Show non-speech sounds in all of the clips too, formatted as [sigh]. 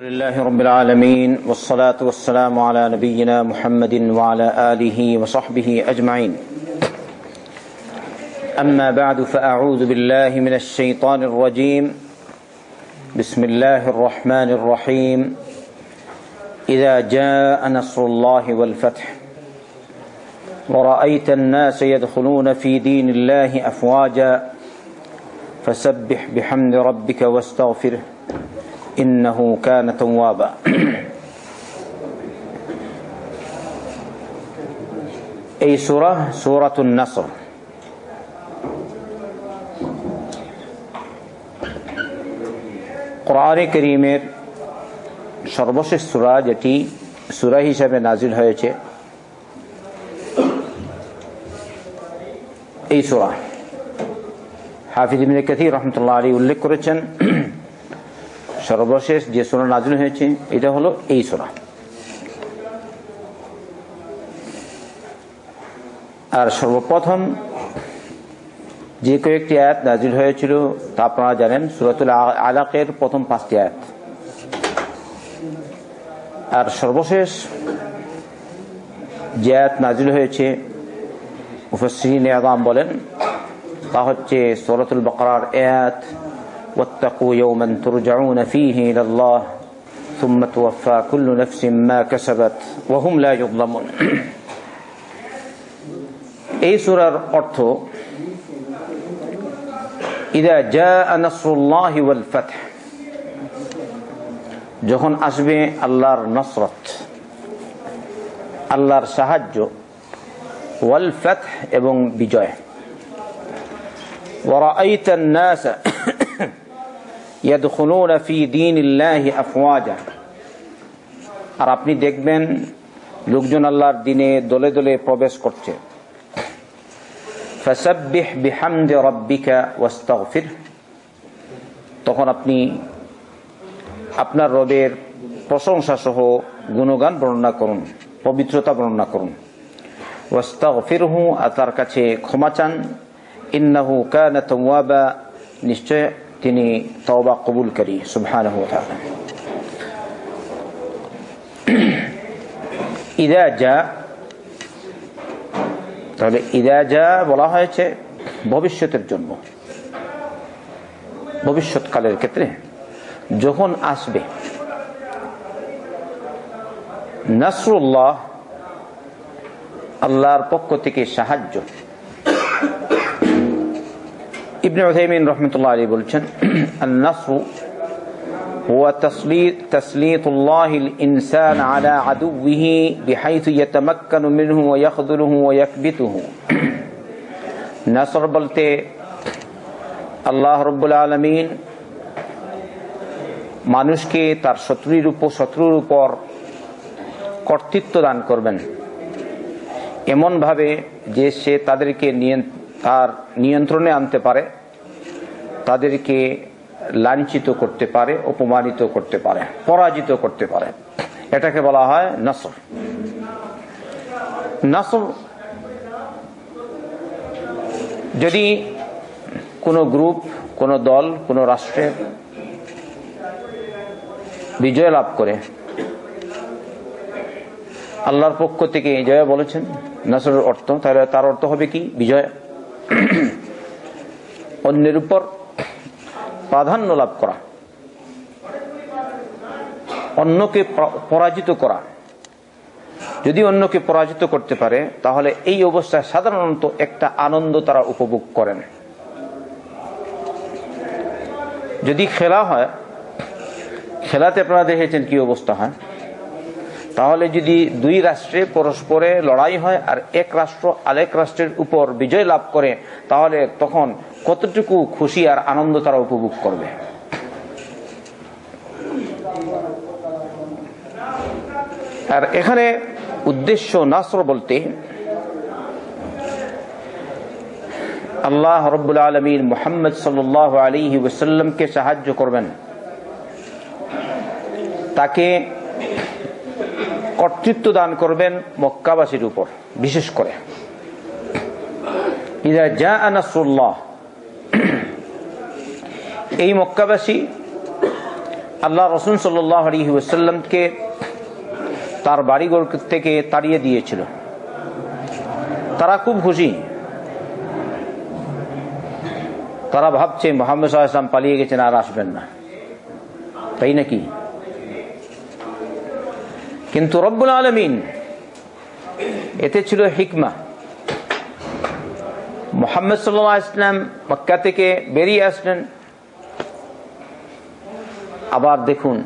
الحمد لله رب العالمين والصلاة والسلام على نبينا محمد وعلى آله وصحبه أجمعين. أما بعد فأعوذ بالله من الشيطان الرجيم. بسم الله الرحمن الرحيم. إذا جاء نصر الله والفتح ورأيت الناس يدخلون في دين الله أفواجا فسبح بحمد ربك واستغفره. إنه كان توابا [clears throat] এই সুরা সুরাতুন নাসর কোরআনে করিমের সর্বশেষ সুরা যেটি সুরা হিসাবে নাজিল হয়েছে এই সুরা হাফিজ ইবনে কাথির রহমতুল্লাহ আলী উল্লেখ করেছেন [clears throat] সর্বশেষ যে সোনা নাজিল হয়েছে, এটা হলো এই সোনা। আর সর্বপ্রথম যে কয়েকটি আয়াত নাজিল হয়েছিল, তা আপনারা জানেন, সুরাতুল আলাকের প্রথম পাঁচটি আয়াত। আর সর্বশেষ যে আয়াত নাজিল হয়েছে মুফসরিন আদাম বলেন, তা হচ্ছে সৌরতুল বকরার আয়াত واتقوا يوما ترجعون فيه إلى الله ثم توفى كل نفس ما كسبت وهم لا يظلمون এই সুরার অর্থ إذا جاء نصر الله والفتح যখন আসবে আল্লাহর নসরত আল্লাহর সাহায্য ওয়াল ফাতহ এবং বিজয় ورأيت الناس يدخلون ইয়াদখুলুনা ফি দীনিল্লাহি আফওয়াজা। আর আপনি দেখবেন লোকজন আল্লাহর দিনে দলে দলে প্রবেশ করছে। ফাসাব্বিহ বিহামদি রাব্বিকা ওয়াস্তাগফির। তখন আপনি আপনার রবের প্রশংসা সহ গুণগান বর্ণনা করুন, পবিত্রতা বর্ণনা করুন। ওয়াস্তাগফিরহু, আর তার কাছে ক্ষমা চান। ইন্নাহু কানা তাওয়াবা। নিশ্চয় তিনি তওবা কবুলকারী সুবহানাহু ইদা যা তাহলে ইদা যা বলা হয়েছে ভবিষ্যতের জন্য। ভবিষ্যৎকালের ক্ষেত্রে যখন আসবে, নাসরুল্লাহ আল্লাহর পক্ষ থেকে সাহায্য ابن عثيمين رحمة الله عليه بولشن النصر هو تسليط, تسليط الله الإنسان على عدوه بحيث يتمكن منه ويخذله ويكبته نصر بلتے আল্লাহ রব্বুল আলমিন মানুষকে তার শত্রুর উপর শত্রুর উপর কর্তৃত্ব দান করবেন এমনভাবে যে সে তাদেরকে তার নিয়ন্ত্রণে আনতে পারে, তাদেরকে লাঞ্ছিত করতে পারে, অপমানিত করতে পারে, পরাজিত করতে পারে। এটাকে বলা হয় নসর। নসর যদি কোনো গ্রুপ, কোনো দল, কোনো রাষ্ট্রের বিজয় লাভ করে, আল্লাহর পক্ষ থেকে জয় বলেছেন, নসরের অর্থ, তাহলে তার অর্থ হবে কি? বিজয়। অন্যের উপর প্রাধান্য লাভ করা। অন্যকে পরাজিত করা। যদি অন্যকে পরাজিত করতে পারে, তাহলে এই অবস্থায় সাধারণত একটা আনন্দ তারা উপভোগ করেন। যদি খেলা হয়, খেলাতে আপনারা দেখেছেন কি অবস্থা হয়? তাহলে যদি দুই রাষ্ট্রে পরস্পরে লড়াই হয় আর এক রাষ্ট্র আরেক রাষ্ট্রের উপর বিজয় লাভ করে, তাহলে তখন কতটুকু খুশি আর আনন্দ তারা উপভোগ করবে? আর এখানে উদ্দেশ্য নাসর বলতে, আল্লাহ রব্বুল আলমীর মোহাম্মদ সাল আলী ওসাল্লামকে সাহায্য করবেন। তাকে কর্তৃত্ব দান করবেন মক্কাবাসীর উপর, বিশেষ করে। আনাসুল্লাহ এই মক্কাবাসী আল্লাহ রসুল সাল্লাহ তার বাড়িঘর থেকে তাড়িয়ে দিয়েছিল। তারা খুব খুশি। তারা ভাবছে, মোহাম্মদ পালিয়ে গেছেন, আর আসবেন না। তাই নাকি? কিন্তু রব্বুল আলমিন, এতে ছিল হিকমা। মোহাম্মদ সাল্লাহ ইসলাম মক্কা থেকে বেরিয়ে আসলেন। আবার দেখুন,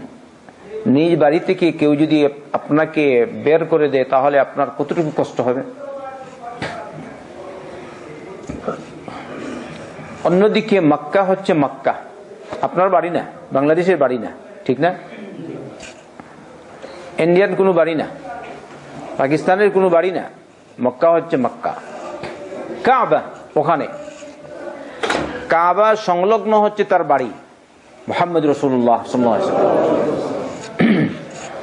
নিজ বাড়ি থেকে কেউ যদি আপনাকে বের করে দেয়, তাহলে আপনার কতটুকু কষ্ট হবে? অন্যদিকে মক্কা হচ্ছে মক্কা। আপনার বাড়ি না, বাংলাদেশের বাড়ি না, ঠিক না? ইন্ডিয়ান কোনো বাড়ি না। পাকিস্তানের কোনো বাড়ি না। মক্কা হচ্ছে মক্কা। কাবা ওখানে। কাবা সংলগ্ন হচ্ছে তার বাড়ি, মোহাম্মদ রসুল্লাহ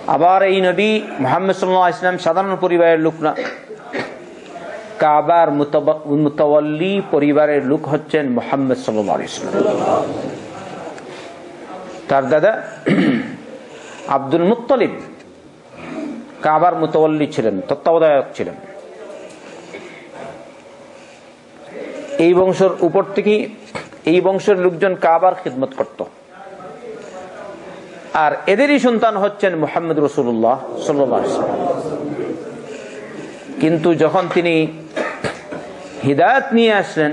আবার এই নবী মোহাম্মদ সাল্লাহ ইসলাম সাধারণ পরিবারের লোক না। কাবার মুতাওয়াল্লি পরিবারের লোক হচ্ছেন মোহাম্মদ সাল্লাহ ইসলাম তার দাদা আব্দুল মুত্তলিব কাবার মুতাওয়াল্লি ছিলেন, তত্ত্বাবধায়ক ছিলেন। এই বংশের উপর থেকে এই বংশের লোকজন কাবার খিদমত করত। আর এদেরই সন্তান হচ্ছেন মোহাম্মদ রসুল্লাহ কিন্তু যখন তিনি হৃদায়ত নিয়ে আসলেন,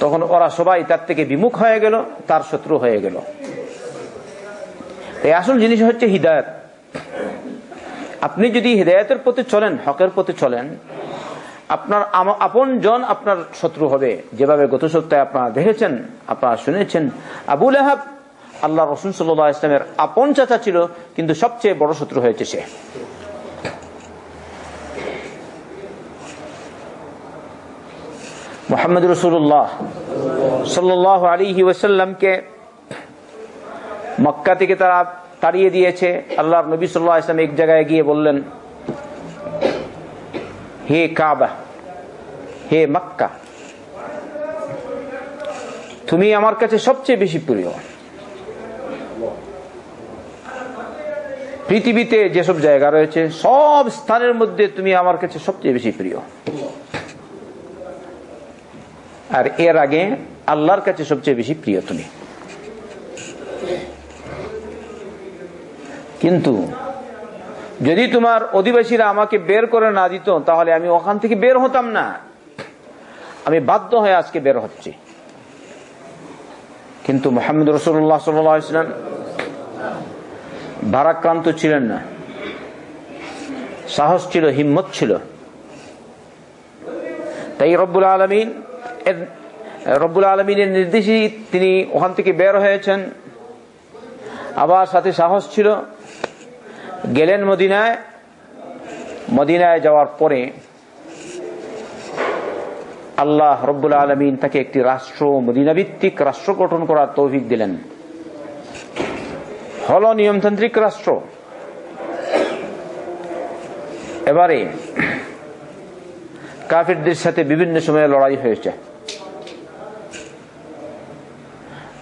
তখন ওরা সবাই তার থেকে বিমুখ হয়ে গেল, তার শত্রু হয়ে গেল। এই আসল জিনিস হচ্ছে হৃদায়ত। আপনি যদি হৃদায়তের প্রতি চলেন, হকের প্রতি চলেন, আপনার আপন জন আপনার শত্রু হবে। যেভাবে গত সপ্তাহে আপনারা দেখেছেন, আপনারা শুনেছেন আবুল আহাব আল্লাহ রসুল সাল্লাহ ইসলামের আপন চাচা ছিল, কিন্তু সবচেয়ে বড় শত্রু হয়েছে সে। মোহাম্মদ রসুল্লাহ সাল্লাহ আলিহি ওসাল্লামকে মক্কা থেকে তারা তাড়িয়ে দিয়েছে। আল্লাহর নবী সাল্লাহ ইসলাম এক জায়গায় গিয়ে বললেন, হে কাবা, হে মক্কা, তুমি আমার কাছে সবচেয়ে বেশি প্রিয়। পৃথিবীতে যেসব জায়গা রয়েছে, সব স্থানের মধ্যে তুমি আমার কাছে সবচেয়ে বেশি প্রিয়। আর এর আগে আল্লাহর কাছে সবচেয়ে বেশি প্রিয় তুমি। কিন্তু যদি তোমার অধিবাসীরা আমাকে বের করে না দিত, তাহলে আমি ওখান থেকে বের হতাম না। আমি বাধ্য হয়ে আজকে বের হচ্ছি। কিন্তু মোহাম্মদ রসুল্লাহ সাল্লাম ভারাক্রান্ত ছিলেন না। সাহস ছিল, হিম্মত ছিল। তাই রব্বুল আলমিন রব্বুল আলমিনের নির্দেশই তিনি ওখান থেকে বের হয়েছেন। আবার সাথে সাহস ছিল। গেলেন মদিনায়। মদিনায় যাওয়ার পরে আল্লাহ রব্বুল আলমিন তাকে একটি রাষ্ট্র মদিনা ভিত্তিক রাষ্ট্র গঠন করার তৌফিক দিলেন। হল নিয়মতান্ত্রিক রাষ্ট্র। এবারে কাফিরদের সাথে বিভিন্ন সময়ে লড়াই হয়েছে।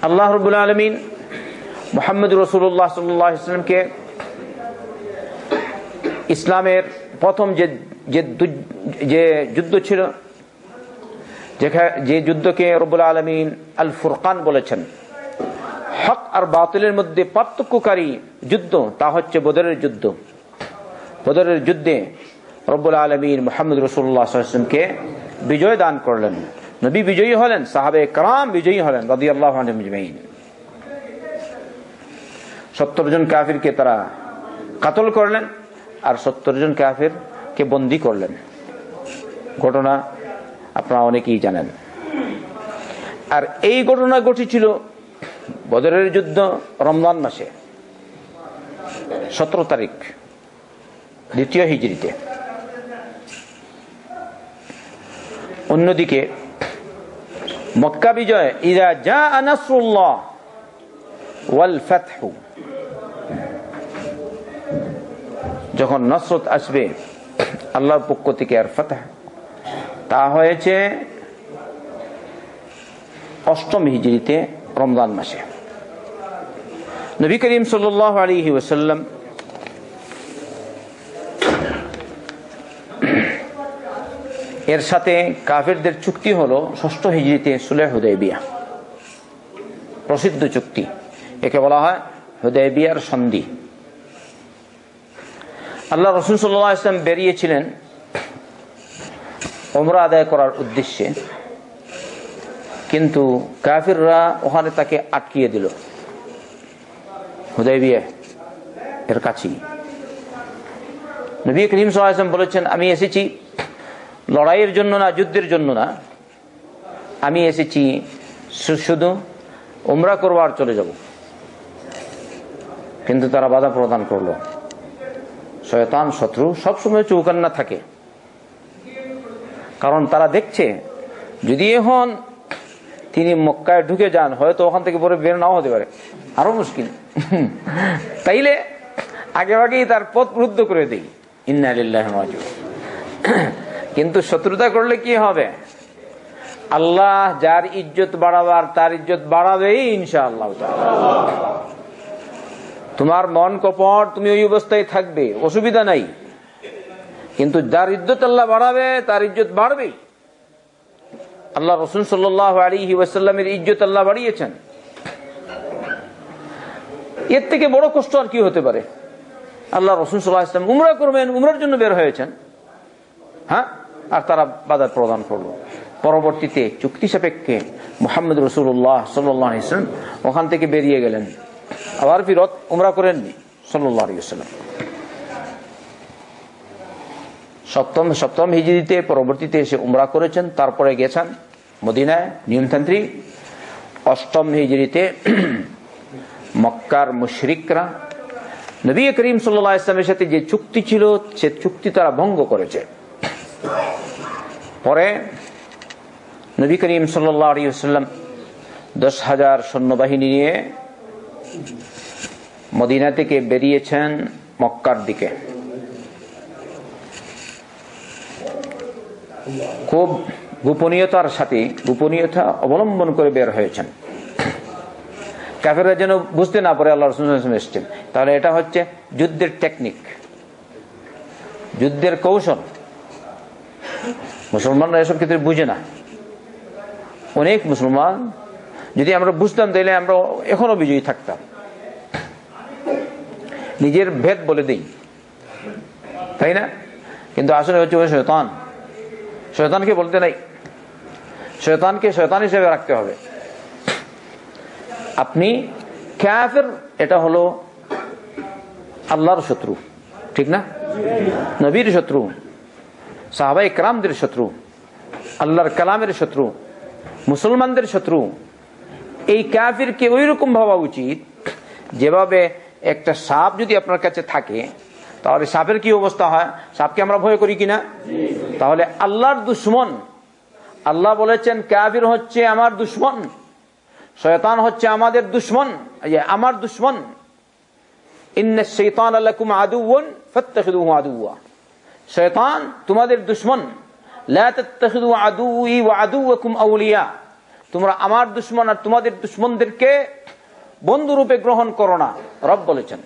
আল্লাহ রবুল আলমিন মোহাম্মদ রসুল্লাহ সাল্লামকে ইসলামের প্রথম যে যে যুদ্ধ ছিল যে যুদ্ধকে রবুল আলমিন আল ফুরকান বলেছেন, হক আর বাতিলের মধ্যে পার্থক্যকারী যুদ্ধ তা হচ্ছে বদরের যুদ্ধ। বদরের যুদ্ধে রব্বুল আলমিন মোহাম্মদ রসুল্লাহামকে বিজয় দান করলেন। নবী বিজয়ী হলেন, সাহাবে কালাম বিজয়ী হলেন রদি আল্লাহ সত্তর জন কাফিরকে তারা কাতল করলেন আর সত্তর জন কাফির কে বন্দি করলেন। ঘটনা আপনারা অনেকেই জানেন। আর এই ঘটনা ঘটেছিল বদরের যুদ্ধ রমজান মাসে, সতেরো তারিখ, দ্বিতীয় হিজড়িতে। অন্যদিকে মক্কা বিজয় ইরা যা আনাসুল্লাহ ওয়াল ফাতহু যখন নসরত আসবে, আল্লাহর পক্ষ থেকে আর ফাতাহ। তা হয়েছে অষ্টম হিজড়িতে রমজান মাসে। নবী করিম সাল আলী ওসাল্লাম এর সাথে কাফেরদের চুক্তি হলো ষষ্ঠ হিজড়িতে সুলে হুদয়বিয়া। প্রসিদ্ধ চুক্তি। একে বলা হয় হুদয়বিয়ার সন্ধি। আল্লাহ রসুল সাল্লাহ ইসলাম বেরিয়েছিলেন ওমরা আদায় করার উদ্দেশ্যে। কিন্তু কাফিররা ওখানে তাকে আটকিয়ে দিল। এর কাছেই। নবী করিম সাল্লাম বলেছেন, আমি এসেছি লড়াইয়ের জন্য না, যুদ্ধের জন্য না। আমি এসেছি শুধু উমরা করবার চলে যাব। কিন্তু তারা বাধা প্রদান করল। শয়তান, শত্রু সবসময় চৌকান্না থাকে। কারণ তারা দেখছে, যদি এখন তিনি মক্কায় ঢুকে যান, হয়তো ওখান থেকে পরে বের নাও হতে পারে। আরও মুশকিল। [laughs] তাইলে আগে আগেই তার পথ রুদ্ধ করে দিই। ইন্নালিল্লাহ কিন্তু শত্রুতা করলে কি হবে? আল্লাহ যার ইজ্জত বাড়াবার, তার ইজ্জত বাড়াবেই ইনশাআল্লাহ। তোমার মন কপট, তুমি ওই অবস্থায় থাকবে, অসুবিধা নাই। কিন্তু যার ইজ্জত আল্লাহ বাড়াবে, তার ইজ্জত বাড়বে আল্লাহ রসুন সাল্লাহ ইজ্জত আল্লাহ বাড়িয়েছেন। এর থেকে বড় কষ্ট আর কি হতে পারে? আল্লাহ রসুন সাল্লাহ ইসলাম উমরা করবেন, উমরার জন্য বের হয়েছেন। হ্যাঁ? আর তারা বাধা প্রদান করল। পরবর্তীতে চুক্তি সাপেক্ষে মোহাম্মদ রসুল্লাহ সাল্লাহ ইসলাম ওখান থেকে বেরিয়ে গেলেন। আবার ফিরত উমরা করেননি সাল্লাহ আলিয়াল্লাম সপ্তম সপ্তম হিজড়িতে পরবর্তীতে এসে উমরা করেছেন, তারপরে গেছেন মদিনায়, নিয়মতান্ত্রিক। অষ্টম হিজড়িতে [clears throat] মক্কার মুশরিকরা, নবী করিম সাল্লাহ ইসলামের সাথে যে চুক্তি ছিল, সে চুক্তি তারা ভঙ্গ করেছে। পরে নবী করিম সাল্লাম দশ হাজার সৈন্যবাহিনী নিয়ে মদিনা থেকে বেরিয়েছেন মক্কার দিকে। খুব গোপনীয়তার সাথে গোপনীয়তা অবলম্বন করে বের হয়েছেন। কাফেরা যেন বুঝতে না পারে আল্লাহ রসুল এসছেন। তাহলে এটা হচ্ছে যুদ্ধের টেকনিক যুদ্ধের কৌশল। মুসলমানরা এসব ক্ষেত্রে বুঝে না। অনেক মুসলমান যদি আমরা বুঝতাম, তাহলে আমরা এখনও বিজয়ী থাকতাম। নিজের ভেদ বলে দিই। তাই না? কিন্তু আসলে হচ্ছে ওই শয়তান। শয়তানকে বলতে নাই। শয়তানকে শয়তান হিসেবে রাখতে হবে। আপনি ক্যাফের এটা হলো আল্লাহর শত্রু। ঠিক না? নবীর শত্রু। সাহাবাই কালামদের শত্রু। আল্লাহর কালামের শত্রু। মুসলমানদের শত্রু। এই কাফিরকে ওই রকম ভাবা উচিত, যেভাবে একটা সাপ যদি আপনার কাছে থাকে, তাহলে সাপের কি অবস্থা হয়? সাপকে আমরা ভয় করি কিনা? তাহলে আল্লাহর দুশ্মন, আল্লাহ বলেছেন, কাফির হচ্ছে আমার দুশ্মন, শয়তান হচ্ছে আমাদের দুশ্মন আমার দুশ্মন। শৈতান শয়তান তোমাদের দুশ্মন। লা আদুওয়াকুম আউলিয়া। তোমরা আমার দুশ্মন আর তোমাদের দুশ্মনদেরকে বন্ধু রূপে গ্রহণ করো না। রব বলেছেন।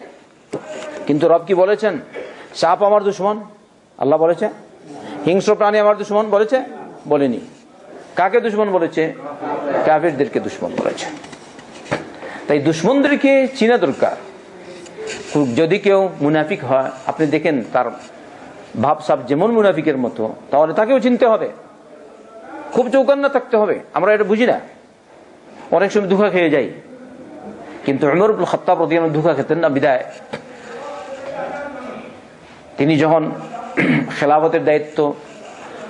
কিন্তু রব কি বলেছেন? সাপ আমার দুশ্মন? আল্লাহ বলেছে। হিংস্র প্রাণী আমার দুশ্মন বলেছে? বলেনি। কাকে দুশ্মন বলেছে? কাফেরদেরকে দুশ্মন বলেছে। তাই দুশ্মনদেরকে চিনা দরকার। যদি কেউ মুনাফিক হয়, আপনি দেখেন তার ভাবসাব যেমন মুনাফিকের মতো, তাহলে তাকেও চিনতে হবে। খুব চৌকান্না থাকতে হবে। আমরা এটা বুঝি না। অনেক সময় ধোকা খেয়ে যাই। কিন্তু উমরুল খত্তাব রদিয়ান ধোকা খেতেন না, বিদায়। তিনি যখন [clears throat] খেলাফতের দায়িত্ব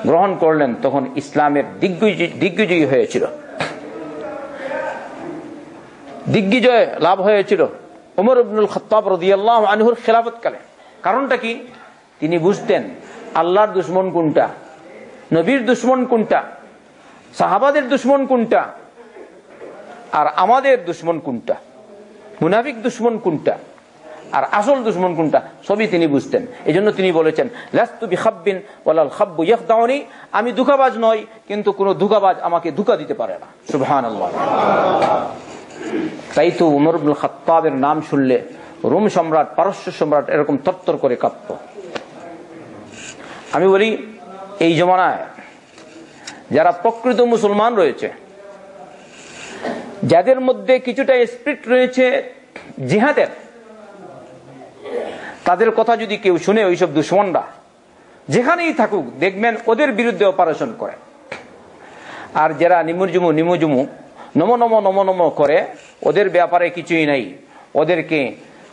গ্রহণ করলেন, তখন ইসলামের দিগ্বিজয়ী হয়েছিল। দিগ্বিজয় লাভ হয়েছিল উমর ইবনুল খত্তাব রদিয়াল্লাহ আনহুর খেলাফত কালে কারণটা কি? তিনি বুঝতেন, আল্লাহর দুশ্মন কোনটা? নবীর দুশ্মন কোনটা? সাহাবাদের দুশ্মন কোনটা? আর আমাদের দুশ্মন কোনটা? মুনাফিক দুশ্মন কোনটা? আর আসল দুশ্মন কোনটা? সবই তিনি বুঝতেন। এই জন্য তিনি বলেছেন আমি দুঃখাবাজ নই, কিন্তু কোন দুঃখাবাজ আমাকে ধোঁকা দিতে পারে না। সুবহানাল্লাহ। তাই তো উমর খাত্তাবের নাম শুনলে রোম সম্রাট, পারস্য সম্রাট এরকম তত্তর করে কাঁপত। আমি বলি, এই জমানায় যারা প্রকৃত মুসলমান রয়েছে, যাদের মধ্যে কিছুটা স্পিরিট রয়েছে জিহাদের, তাদের কথা যদি কেউ শুনে ওইসব দুশ্মনরা যেখানেই থাকুক দেখবেন ওদের বিরুদ্ধে অপারেশন করে। আর যারা নিমুরজুমু নিমুজুমু নম নম নম নম করে, ওদের ব্যাপারে কিছুই নাই। ওদেরকে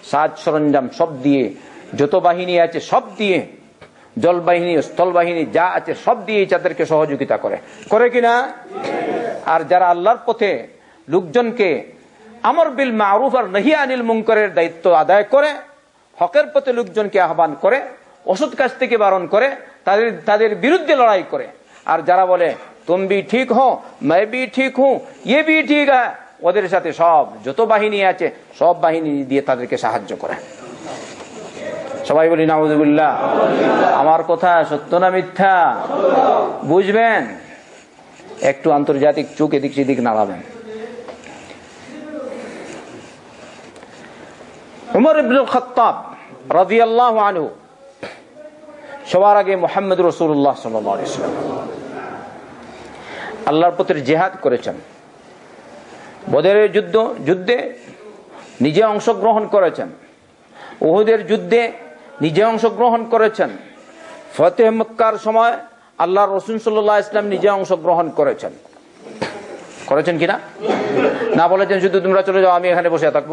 সাজ সরঞ্জাম সব দিয়ে, যত বাহিনী আছে সব দিয়ে জল বাহিনী স্থল বাহিনী যা আছে সব দিয়ে তাদেরকে সহযোগিতা করে। করে কিনা আর যারা আল্লাহর পথে লোকজনকে আমর বিল মারুফ আর নহিয়া আনিল মুঙ্করের দায়িত্ব আদায় করে, হকের পথে লোকজনকে আহ্বান করে, ওষুধ কাছ থেকে বারণ করে, তাদের তাদের বিরুদ্ধে লড়াই করে। আর যারা বলে, তুম বি ঠিক হো मैं भी ঠিক হুঁ ইয়ে বি ঠিক ওদের সাথে সব যত বাহিনী আছে, সব বাহিনী দিয়ে তাদেরকে সাহায্য করে। সবাই বলি নাউজুবিল্লাহ আমার কথা সত্য না মিথ্যা? বুঝবেন? একটু আন্তর্জাতিক চোখ এদিক সেদিক নাড়াবেন। উমর ইবনুল খত্তাব রাদিয়াল্লাহু আনহু সবার আগে মোহাম্মদ রসুল্লাহ সাল্লাম আল্লাহর পথের জেহাদ করেছেন। বদরের যুদ্ধ, যুদ্ধে নিজে অংশগ্রহণ করেছেন। ওহুদের যুদ্ধে নিজে অংশগ্রহণ করেছেন। ফতেহ মক্কার সময় আল্লাহ রসুন সাল্লাহ ইসলাম নিজে অংশগ্রহণ করেছেন। করেছেন কিনা না? বলেছেন, শুধু তোমরা চলে যাও, আমি এখানে বসে থাকব।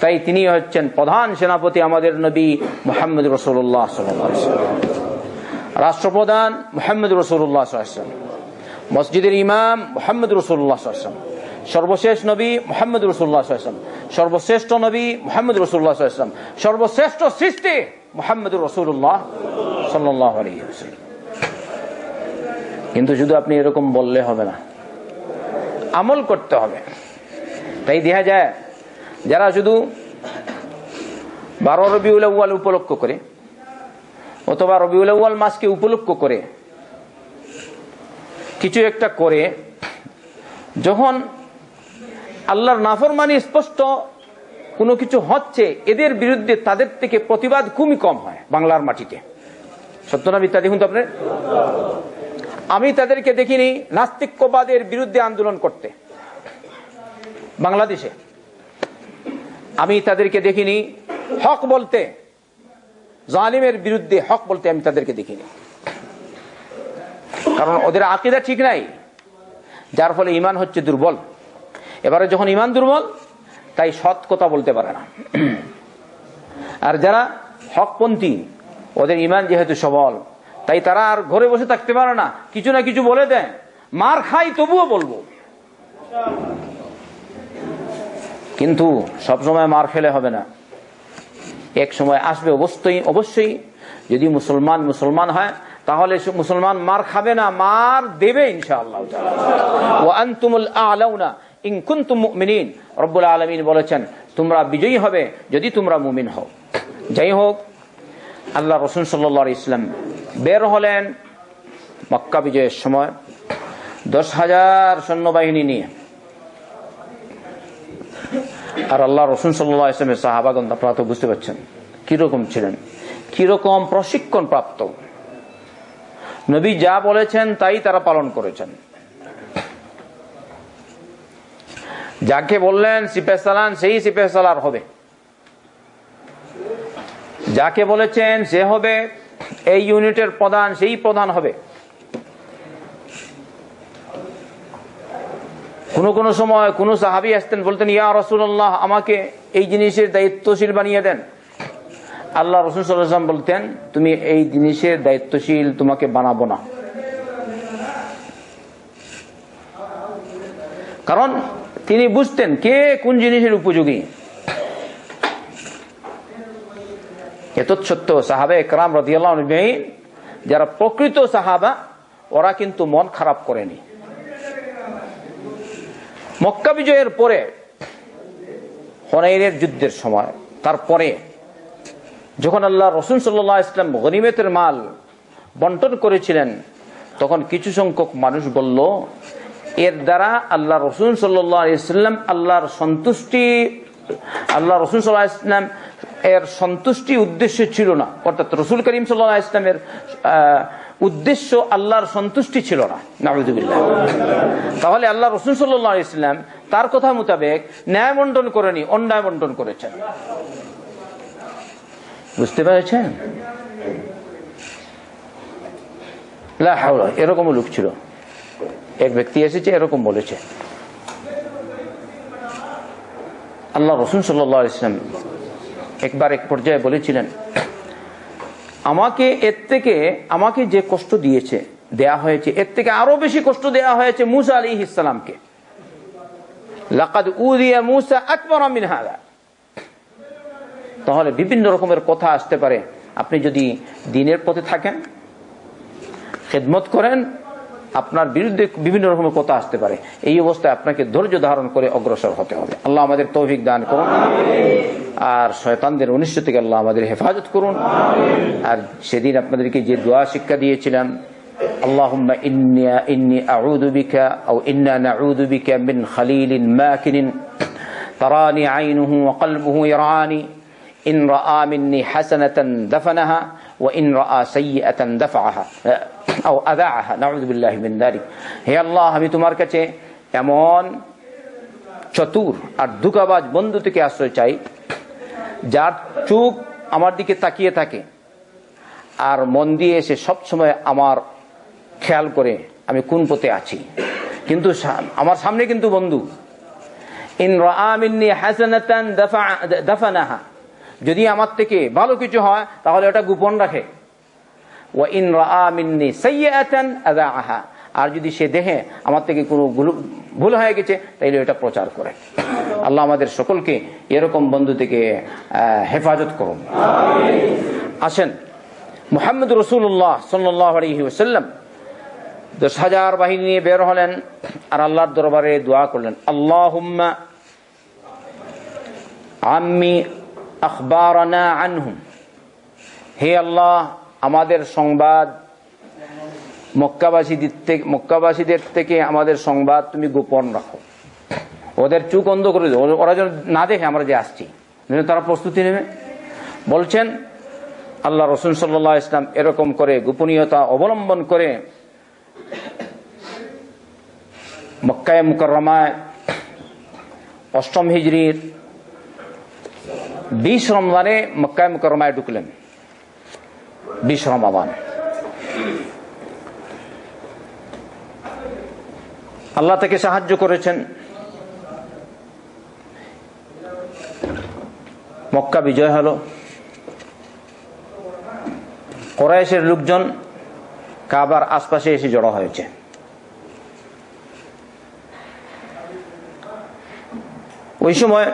তাই তিনি হচ্ছেন প্রধান সেনাপতি আমাদের নবী মোহাম্মদ রসুল্লাহ রাষ্ট্রপ্রধান মোহাম্মদ রসুল্লাহ মসজিদের ইমাম মোহাম্মদ রসুল্লাহ সর্বশেষ নবী মোহাম্মদ রসুল্লাহ সর্বশ্রেষ্ঠ নবী মোহাম্মদ রসুল্লাহ সর্বশ্রেষ্ঠ সৃষ্টি মোহাম্মদ রসুল্লাহ সাল্লাহ কিন্তু শুধু আপনি এরকম বললে হবে না। আমল করতে হবে। তাই দেখা যায়, যারা শুধু বারো রবিউল আউ্য়াল উপলক্ষ করে, অথবা রবিউল আউ্য়াল মাসকে উপলক্ষ করে, কিছু একটা করে, যখন আল্লাহর নাফরমানি স্পষ্ট কোনো কিছু হচ্ছে, এদের বিরুদ্ধে তাদের থেকে প্রতিবাদ খুবই কম হয় বাংলার মাটিতে। সত্যনাম ইত্যাদি দেখুন তো আপনার? আমি তাদেরকে দেখিনি নাস্তিক্যবাদের বিরুদ্ধে আন্দোলন করতে বাংলাদেশে। আমি তাদেরকে দেখিনি হক বলতে, জালিমের বিরুদ্ধে হক বলতে আমি তাদেরকে দেখিনি। কারণ ওদের আকিদা ঠিক নাই, যার ফলে ইমান হচ্ছে দুর্বল। এবারে যখন ইমান দুর্বল, তাই সৎ কথা বলতে পারে না। আর যারা হকপন্থী, ওদের ইমান যেহেতু সবল, তাই তারা আর ঘরে বসে থাকতে পারে না। কিছু না কিছু বলে দেয়। মার খাই তবুও বলব। কিন্তু সবসময় মার খেলে হবে না। এক সময় আসবে অবশ্যই অবশ্যই। যদি মুসলমান মুসলমান হয়, তাহলে মুসলমান মার খাবে না, মার দেবে ইনশাআল্লাহ। আলামিন বলেছেন, তোমরা বিজয়ী হবে যদি তোমরা মুমিন হও। যাই হোক, আল্লাহ রসুন সাল্লাহ ইসলাম বের হলেন মক্কা বিজয়ের সময়। দশ হাজার সৈন্যবাহিনী নিয়ে। আর আল্লাহ রসুন সাল্লাহ ইসলামের সাহাবাগন আপনারা তো বুঝতে পারছেন, কীরকম ছিলেন, কীরকম প্রশিক্ষণ প্রাপ্ত নবী যা বলেছেন, তাই তারা পালন করেছেন। যাকে বললেন, সিপে সালান, সেই সিপে সালার হবে। যাকে বলেছেন, সে হবে, এই ইউনিটের প্রধান, সেই প্রধান হবে। কোন কোন সময় কোন সাহাবি আসতেন, বলতেন, ইয়া রসুল্লাহ আমাকে এই জিনিসের দায়িত্বশীল বানিয়ে দেন। আল্লাহ রসুল বলতেন, তুমি এই জিনিসের দায়িত্বশীল, তোমাকে বানাবো না। কারণ তিনি বুঝতেন কে কোন জিনিসের উপযোগী। এতৎসত্ত্বেও সাহাবে একরাম রদিয়াল্লাহ যারা প্রকৃত সাহাবা, ওরা কিন্তু মন খারাপ করেনি। মক্কা বিজয়ের পরে হনাইনের যুদ্ধের সময়, তারপরে যখন আল্লাহ রসুন সাল্লাহ ইসলাম গনিমেতের মাল বন্টন করেছিলেন, তখন কিছু সংখ্যক মানুষ বলল এর দ্বারা আল্লাহ রসুল সাল্লাম আল্লাহর সন্তুষ্টি আল্লাহ রসুল সাল্লাহ ইসলাম এর সন্তুষ্টি উদ্দেশ্য ছিল না। অর্থাৎ রসুল করিম সাল্লাহ ইসলামের উদ্দেশ্য আল্লাহর সন্তুষ্টি ছিল না। তাহলে আল্লাহ রসুল সাল্লাহ ইসলাম তার কথা মোতাবেক ন্যায় বন্টন করেনি অন্যায় বন্টন করেছেন। বুঝতে পেরেছেন? এরকমও লোক ছিল। এক ব্যক্তি এসেছে, এরকম বলেছে। আল্লাহ রসুন সাল্লাহ ইসলাম একবার এক পর্যায়ে বলেছিলেন, আমাকে এর থেকে, আমাকে যে কষ্ট দিয়েছে, দেয়া হয়েছে, এর থেকে আরও বেশি কষ্ট দেয়া হয়েছে মুসা আলী ইসলামকে তাহলে বিভিন্ন রকমের কথা আসতে পারে। আপনি যদি দিনের পথে থাকেন, খেদমত করেন আপনার বিরুদ্ধে বিভিন্ন রকমের কথা আসতে পারে এই অবস্থায় আপনাকে ধৈর্য ধারণ করে অগ্রসর হতে হবে আল্লাহ আমাদের তৌফিক দান করুন আর শয়তানদের অনিশ্চ থেকে আল্লাহ আমাদের হেফাজত করুন আর সেদিন আপনাদেরকে যে দোয়া শিক্ষা দিয়েছিলাম اللهم إني, إني أعوذ بك أو إنا نعوذ بك من خليل ماكن تراني عينه وقلبه يرعاني إن رأى مني حسنة دفنها وإن رأى سيئة دفعها আও আদা আহা হে আল্লাহ, আমি তোমার কাছে এমন চতুর আর দুকাবাজ বন্ধু থেকে আশ্রয় চাই, যার চুপ আমার দিকে তাকিয়ে থাকে আর মন দিয়ে এসে সবসময় আমার খেয়াল করে আমি কোন পথে আছি। কিন্তু আমার সামনে কিন্তু বন্ধু। যদি আমার থেকে ভালো কিছু হয়, তাহলে ওটা গোপন রাখে। ও ইন আর যদি সে দেখে আমার থেকে কোনো ভুল- ভুল হয়ে গেছে তাইলে এটা প্রচার করে। আল্লাহ আমাদের সকলকে এরকম বন্ধু থেকে হেফাজত করুন। আসেন মোহাম্মদ রসুল্লাহ সাল্লাহ আলহি ওসাল্লাম দশ হাজার বাহিনী নিয়ে বের হলেন আর আল্লাহর দরবারে দোয়া করলেন। আল্লাহ আম্মি আখবরানা আনহুম। হে আল্লাহ আমাদের সংবাদ মক্কাবাসীদের থেকে মক্কাবাসীদের থেকে আমাদের সংবাদ তুমি গোপন রাখো। ওদের চুপ অন্ধ করে ওরা যেন না দেখে আমরা যে আসছি। তারা প্রস্তুতি নেবে। বলছেন, আল্লাহ রসুন সাল্লাহ ইসলাম এরকম করে গোপনীয়তা অবলম্বন করে মক্কায় মুকরমায় অষ্টম হিজড়ির বিশ রমজানে মক্কায় মুকরমায় ঢুকলেন। বিশ রমাদান। আল্লাহ তাকে সাহায্য করেছেন। মক্কা বিজয় হল। কোরাইশের লোকজন কাবার আশপাশে এসে জড়ো হয়েছে। ওই সময়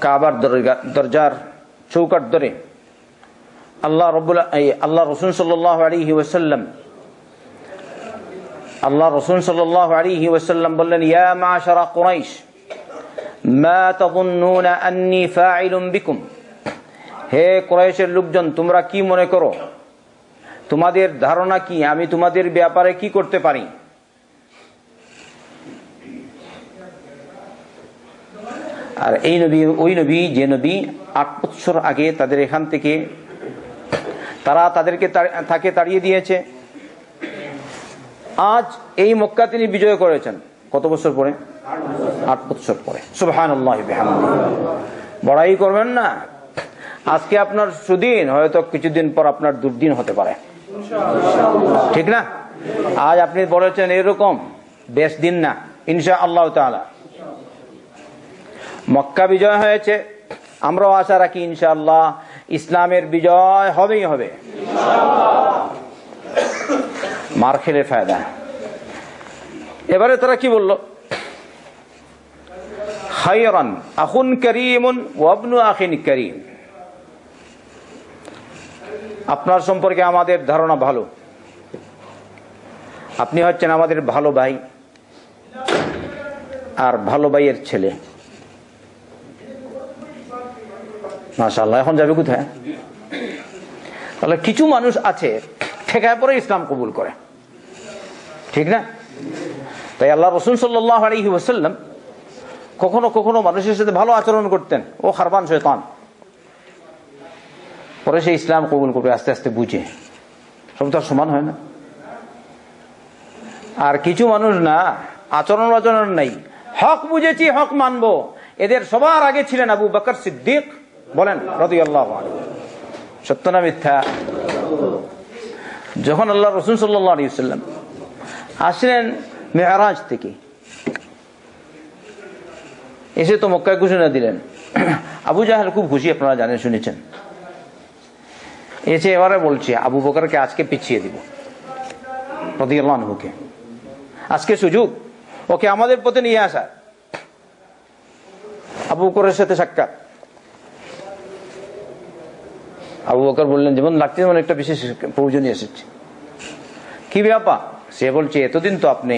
কাবার দরজার চৌকাট ধরে আল্লাহ রবুল্লা আল্লাহ রসুন সাল্লাহ আল্লাহ রসুন সাল্লাহ আলী বললেন, ইয়া মাশারা কুরাইশ, মা তাযুন্নুনা আন্নী ফাইলুম বিকুম? হে কুরাইশের লোকজন, তোমরা কি মনে করো? তোমাদের ধারণা কি? আমি তোমাদের ব্যাপারে কি করতে পারি? আর এই নবী, ওই নবী, যে নবী আট বছর আগে তাদের এখান থেকে তাদেরকে তাড়- তাকে তাড়িয়ে দিয়েছে। আজ এই মক্কা তিনি বিজয় করেছেন। কত বছর পরে? আট বছর পরে। সুবহান বড়াই করবেন না। আজকে আপনার সুদিন, হয়তো কিছুদিন পর আপনার দুর্দিন হতে পারে। ঠিক না? আজ আপনি বলেছেন এরকম, বেশ দিন না ইনশা আল্লাহ মক্কা বিজয় হয়েছে। আমরাও আশা রাখি ইনশাআল্লাহ ইসলামের বিজয় হবেই হবে। মার খেলে ফায়দা। এবারে তারা কি বলল? খায়রান, আখুন করিমুন করিম। আপনার সম্পর্কে আমাদের ধারণা ভালো। আপনি হচ্ছেন আমাদের ভালো ভাই আর ভালো ভাইয়ের ছেলে। মাশাল্লাহ এখন যাবে কোথায়? তাহলে কিছু মানুষ আছে, ঠেকায় পরে ইসলাম কবুল করে। ঠিক না? তাই আল্লাহ রসুল ওসাল্লাম কখনো কখনো মানুষের সাথে ভালো আচরণ করতেন। ও খারবান শৈতান পরে সে ইসলাম কবুল করবে, আস্তে আস্তে বুঝে। সব তো সমান হয় না। আর কিছু মানুষ না, আচরণ আচরণ নাই। হক বুঝেছি, হক মানবো। এদের সবার আগে ছিলেন আবু বকর সিদ্দিক। বলেন সত্য না মিথ্যা? যখন আল্লাহ রসুল সাল্লাম আসলেন মেয়ারাজ থেকে, এসে তো মক্কায় ঘোষণা দিলেন। আবু জাহাল খুব খুশি, আপনারা জানেন, শুনেছেন। এসে এবারে বলছে, আবু বকরকে আজকে পিছিয়ে দিব রদিয়াল্লাহকে আজকে সুযোগ, ওকে আমাদের পথে নিয়ে আসা আবু বকরের সাথে সাক্ষাৎ। আবু বকর বললেন যেমন লাগছে যেমন একটা বিশেষ প্রয়োজনীয় এসেছে। কি ব্যাপার? সে বলছে, এতদিন তো আপনি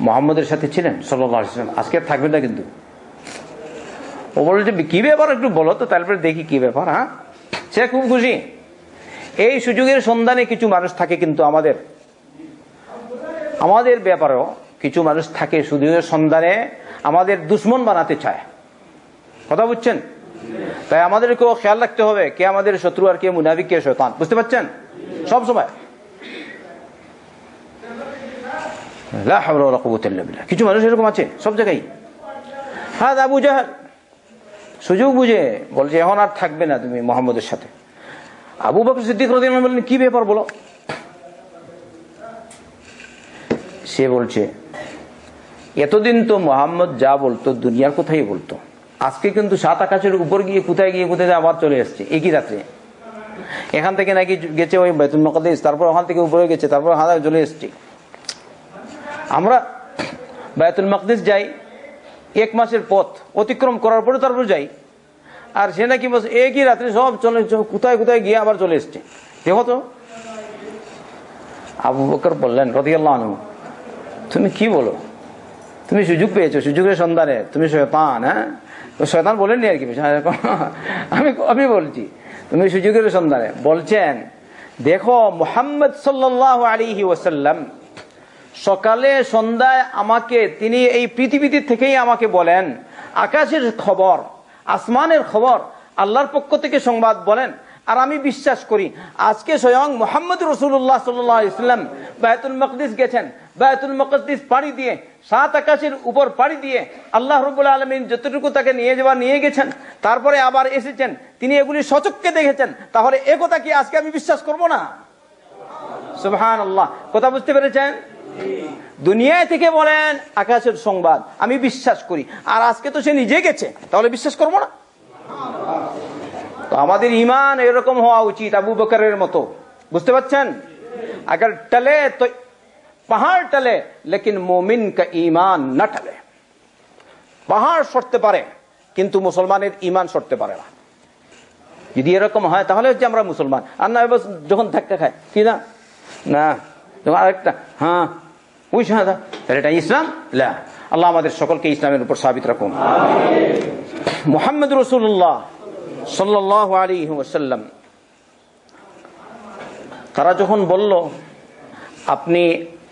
মোহাম্মদের সাথে ছিলেন সাল্লাম আজকে থাকবেন না কিন্তু। ও বলছে, কি ব্যাপার একটু বলো তো তারপরে দেখি কি ব্যাপার হ্যাঁ? সে খুব খুশি। এই সুযোগের সন্ধানে কিছু মানুষ থাকে কিন্তু আমাদের। আমাদের ব্যাপারেও কিছু মানুষ থাকে সুযোগের সন্ধানে আমাদের দুশ্মন বানাতে চায়। কথা বুঝছেন? তাই আমাদেরকেও খেয়াল রাখতে হবে কে আমাদের শত্রু আর কে মুনাফিক, কে শৈতান বুঝতে পারছেন? সব সময়। কিছু মানুষ এরকম আছে, সব জায়গায়। হ্যাঁ সুযোগ বুঝে বলছে, এখন আর থাকবে না তুমি মোহাম্মদের সাথে। আবু বকর সিদ্দিক বললেন, কি ব্যাপার বলো? সে বলছে, এতদিন তো মোহাম্মদ যা বলতো, দুনিয়ার কোথায় বলতো। আজকে কিন্তু সাত আকাশের উপর গিয়ে কোথায় গিয়ে কোথায় আবার চলে এসছে। একই রাত্রে। এখান থেকে নাকি গেছে ওই বেতুল মকাদিস, তারপর ওখান থেকে উপরে গেছে, তারপর হাদা চলে এসছে। আমরা বায়তুল মকদিস যাই, এক মাসের পথ অতিক্রম করার পরে তারপর যাই। আর সে নাকি একই রাত্রে সব চলে কোথায় কোথায় গিয়ে আবার চলে এসছে। দেখো তো। আবু বকর বললেন, রদিয়াল্লাহ তুমি কি বলো? তুমি সুযোগ পেয়েছ, সুযোগের সন্ধানে, তুমি শয়তান হ্যাঁ? শয়তান বলেননি আর কি আমি আমি বলছি, তুমি সুযোগের সন্ধানে বলছেন, দেখো মোহাম্মদ সাল্লাহ আলিহি ওসাল্লাম সকালে, সন্ধ্যায় আমাকে, তিনি এই পৃথিবীতে থেকেই আমাকে বলেন, আকাশের খবর, আসমানের খবর, আল্লাহর পক্ষ থেকে সংবাদ বলেন। আর আমি বিশ্বাস করি, আজকে স্বয়ং মোহাম্মদ রসুল্লাহ সাল্লাম বায়তুল মকদিস গেছেন। বায়তুল মকদিস পাড়ি দিয়ে, সাত আকাশের উপর পাড়ি দিয়ে আল্লাহ রবুল্লা আলমিন যতটুকু তাকে নিয়ে যাওয়া নিয়ে গেছেন, তারপরে আবার এসেছেন, তিনি এগুলি সচককে দেখেছেন, তাহলে এ কথা কি আজকে আমি বিশ্বাস করব না? সুবহান আল্লাহ কথা বুঝতে পেরেছেন? দুনিয়ায় থেকে বলেন, আকাশের সংবাদ, আমি বিশ্বাস করি। আর আজকে তো সে নিজে গেছে, তাহলে বিশ্বাস করব না? তো আমাদের ইমান এরকম হওয়া উচিত, আবু বকরের মতো। বুঝতে পারছেন? আগার টলে তো পাহাড় টলে, লেকিন মোমিন কা ইমান না টলে। পাহাড় সরতে পারে, কিন্তু মুসলমানের ইমান সরতে পারে না। যদি এরকম হয়, তাহলে হচ্ছে আমরা মুসলমান। আর না যখন ধাক্কা খায়, কি না? না আরেকটা হ্যাঁ ওই শাহাদা তাহলে এটা ইসলাম? লা। আল্লাহ আমাদের সকলকে ইসলামের উপর সাবিত রাখুন। মোহাম্মদ রসুল্লাহ সাল্লাহ আলী তারা যখন বলল, আপনি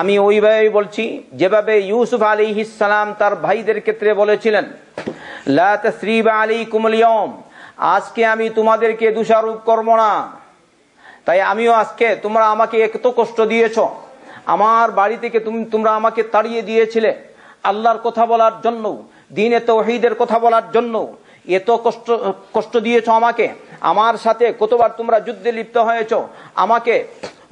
আমি ওইভাবেই বলছি, যেভাবে ইউসুফ আলী ইসালাম তার ভাইদের ক্ষেত্রে বলেছিলেন আলী কুমলিয়ম আজকে আমি তোমাদেরকে দোষারোপ করব না। তাই আমিও আজকে তোমরা আমাকে এত কষ্ট দিয়েছ, আমার বাড়ি থেকে তুমি, তোমরা আমাকে তাড়িয়ে দিয়েছিলে। আল্লাহর কথা বলার জন্য, দিন এত ওহিদের কথা বলার জন্য এত কষ্ট কষ্ট দিয়েছ আমাকে। আমার সাথে কতবার তোমরা যুদ্ধে লিপ্ত হয়েছ, আমাকে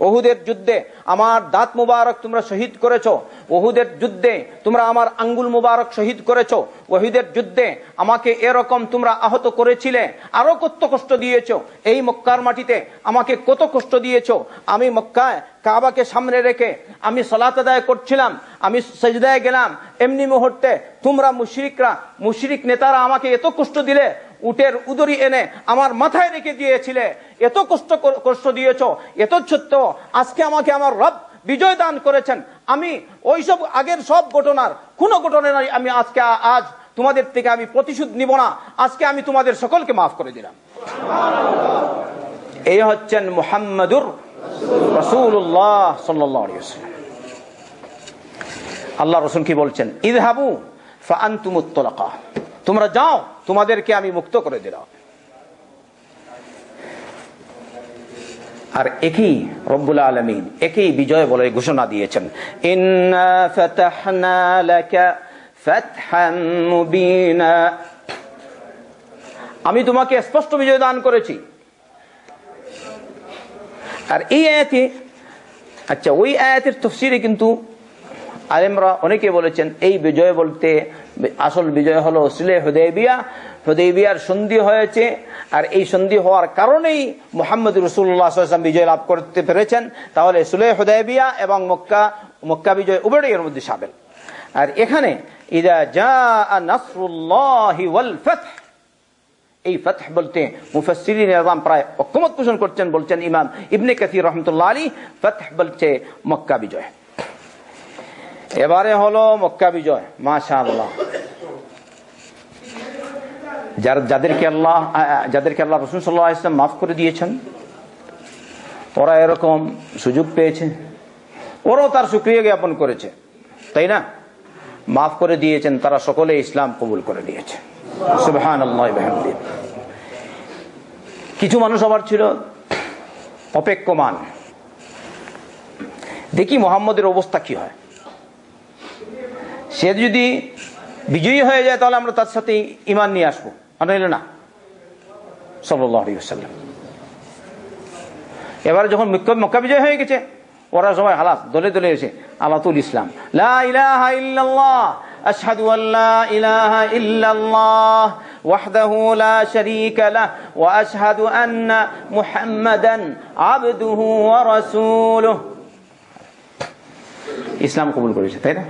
ওহুদের যুদ্ধে আমার দাঁত মুবারক তোমরা শহীদ করেছ। ওহুদের যুদ্ধে তোমরা আমার আঙ্গুল মুবারক শহীদ করেছ। ওহিদের যুদ্ধে আমাকে এরকম তোমরা আহত করেছিলে, আরও কত কষ্ট দিয়েছ। এই মক্কার মাটিতে আমাকে কত কষ্ট দিয়েছ। আমি মক্কায় কাবাকে সামনে রেখে আমি সলাত আদায় করছিলাম, আমি সজদায় গেলাম। এমনি মুহূর্তে তোমরা মুশরিকরা, মুশরিক নেতারা আমাকে এত কষ্ট দিলে উটের উদরি এনে আমার মাথায় রেখে দিয়েছিলে। এত কষ্ট কষ্ট দিয়েছ, এত ছোট্ট, আজকে আমাকে আমার রব বিজয় দান করেছেন। আমি ওইসব আগের সব ঘটনার, কোন ঘটনা নাই, আমি আজকে, আজ তোমাদের থেকে আমি প্রতিশোধ নিব না। আজকে আমি তোমাদের সকলকে মাফ করে দিলাম। এই হচ্ছেন মুহাম্মাদুর রসুল্লাহ সাল্লাহ আল্লাহ রসুল কি বলছেন? ইদহাবু তোমরা যাও, তোমাদেরকে আমি মুক্ত করে দিলাম। আর একই রব্বুল আলমিন, একই বিজয় বলে ঘোষণা দিয়েছেন। আমি তোমাকে স্পষ্ট বিজয় দান করেছি। আর এই আয়াতে আচ্ছা ওই আয়াতের তফসিরে কিন্তু আলেমরা অনেকে বলেছেন, এই বিজয় বলতে আসল বিজয় হলো সিলে হুদেবিয়া হুদেবিয়ার সন্ধি হয়েছে আর এই সন্ধি হওয়ার কারণেই মোহাম্মদ রসুল্লাহ বিজয় লাভ করতে পেরেছেন। তাহলে সুলে হুদেবিয়া এবং মক্কা মক্কা বিজয় উভয়ই এর মধ্যে সাবেল আর এখানে, ইদা জা নাসরুল্লাহি ওয়াল ফাতহ। এই ফতহ বলতে মুফাসসিরিন ইমাম প্রায় অক্ষমত পোষণ করছেন, বলছেন ইমাম ইবনে কাসির রহমতুল্লাহ আলী ফতহ বলছে মক্কা বিজয়। এবারে হলো মক্কা বিজয়, মাশাআল্লাহ। যার যাদেরকে আল্লাহ যাদেরকে আল্লাহ রসুল সাল্লাহ ইসলাম মাফ করে দিয়েছেন, ওরা এরকম সুযোগ পেয়েছে। ওরাও তার সুক্রিয়া জ্ঞাপন করেছে, তাই না? মাফ করে দিয়েছেন, তারা সকলে ইসলাম কবুল করে নিয়েছে। আল্লাহ কিছু মানুষ আবার ছিল অপেক্ষমান। দেখি মোহাম্মদের অবস্থা কি হয়। সে যদি বিজয়ী হয়ে যায়, তাহলে আমরা তার সাথে ইমান নিয়ে আসব। নইলে না? সাল্লাম এবার যখন মক্কা বিজয় হয়ে গেছে, ওরা সবাই হালাস দলে দলে এসে, আলাতুল ইসলাম وحده لا شريك له وأشهد أن محمدا عبده ورسوله ইসলাম কবুল করেছে, তাই না?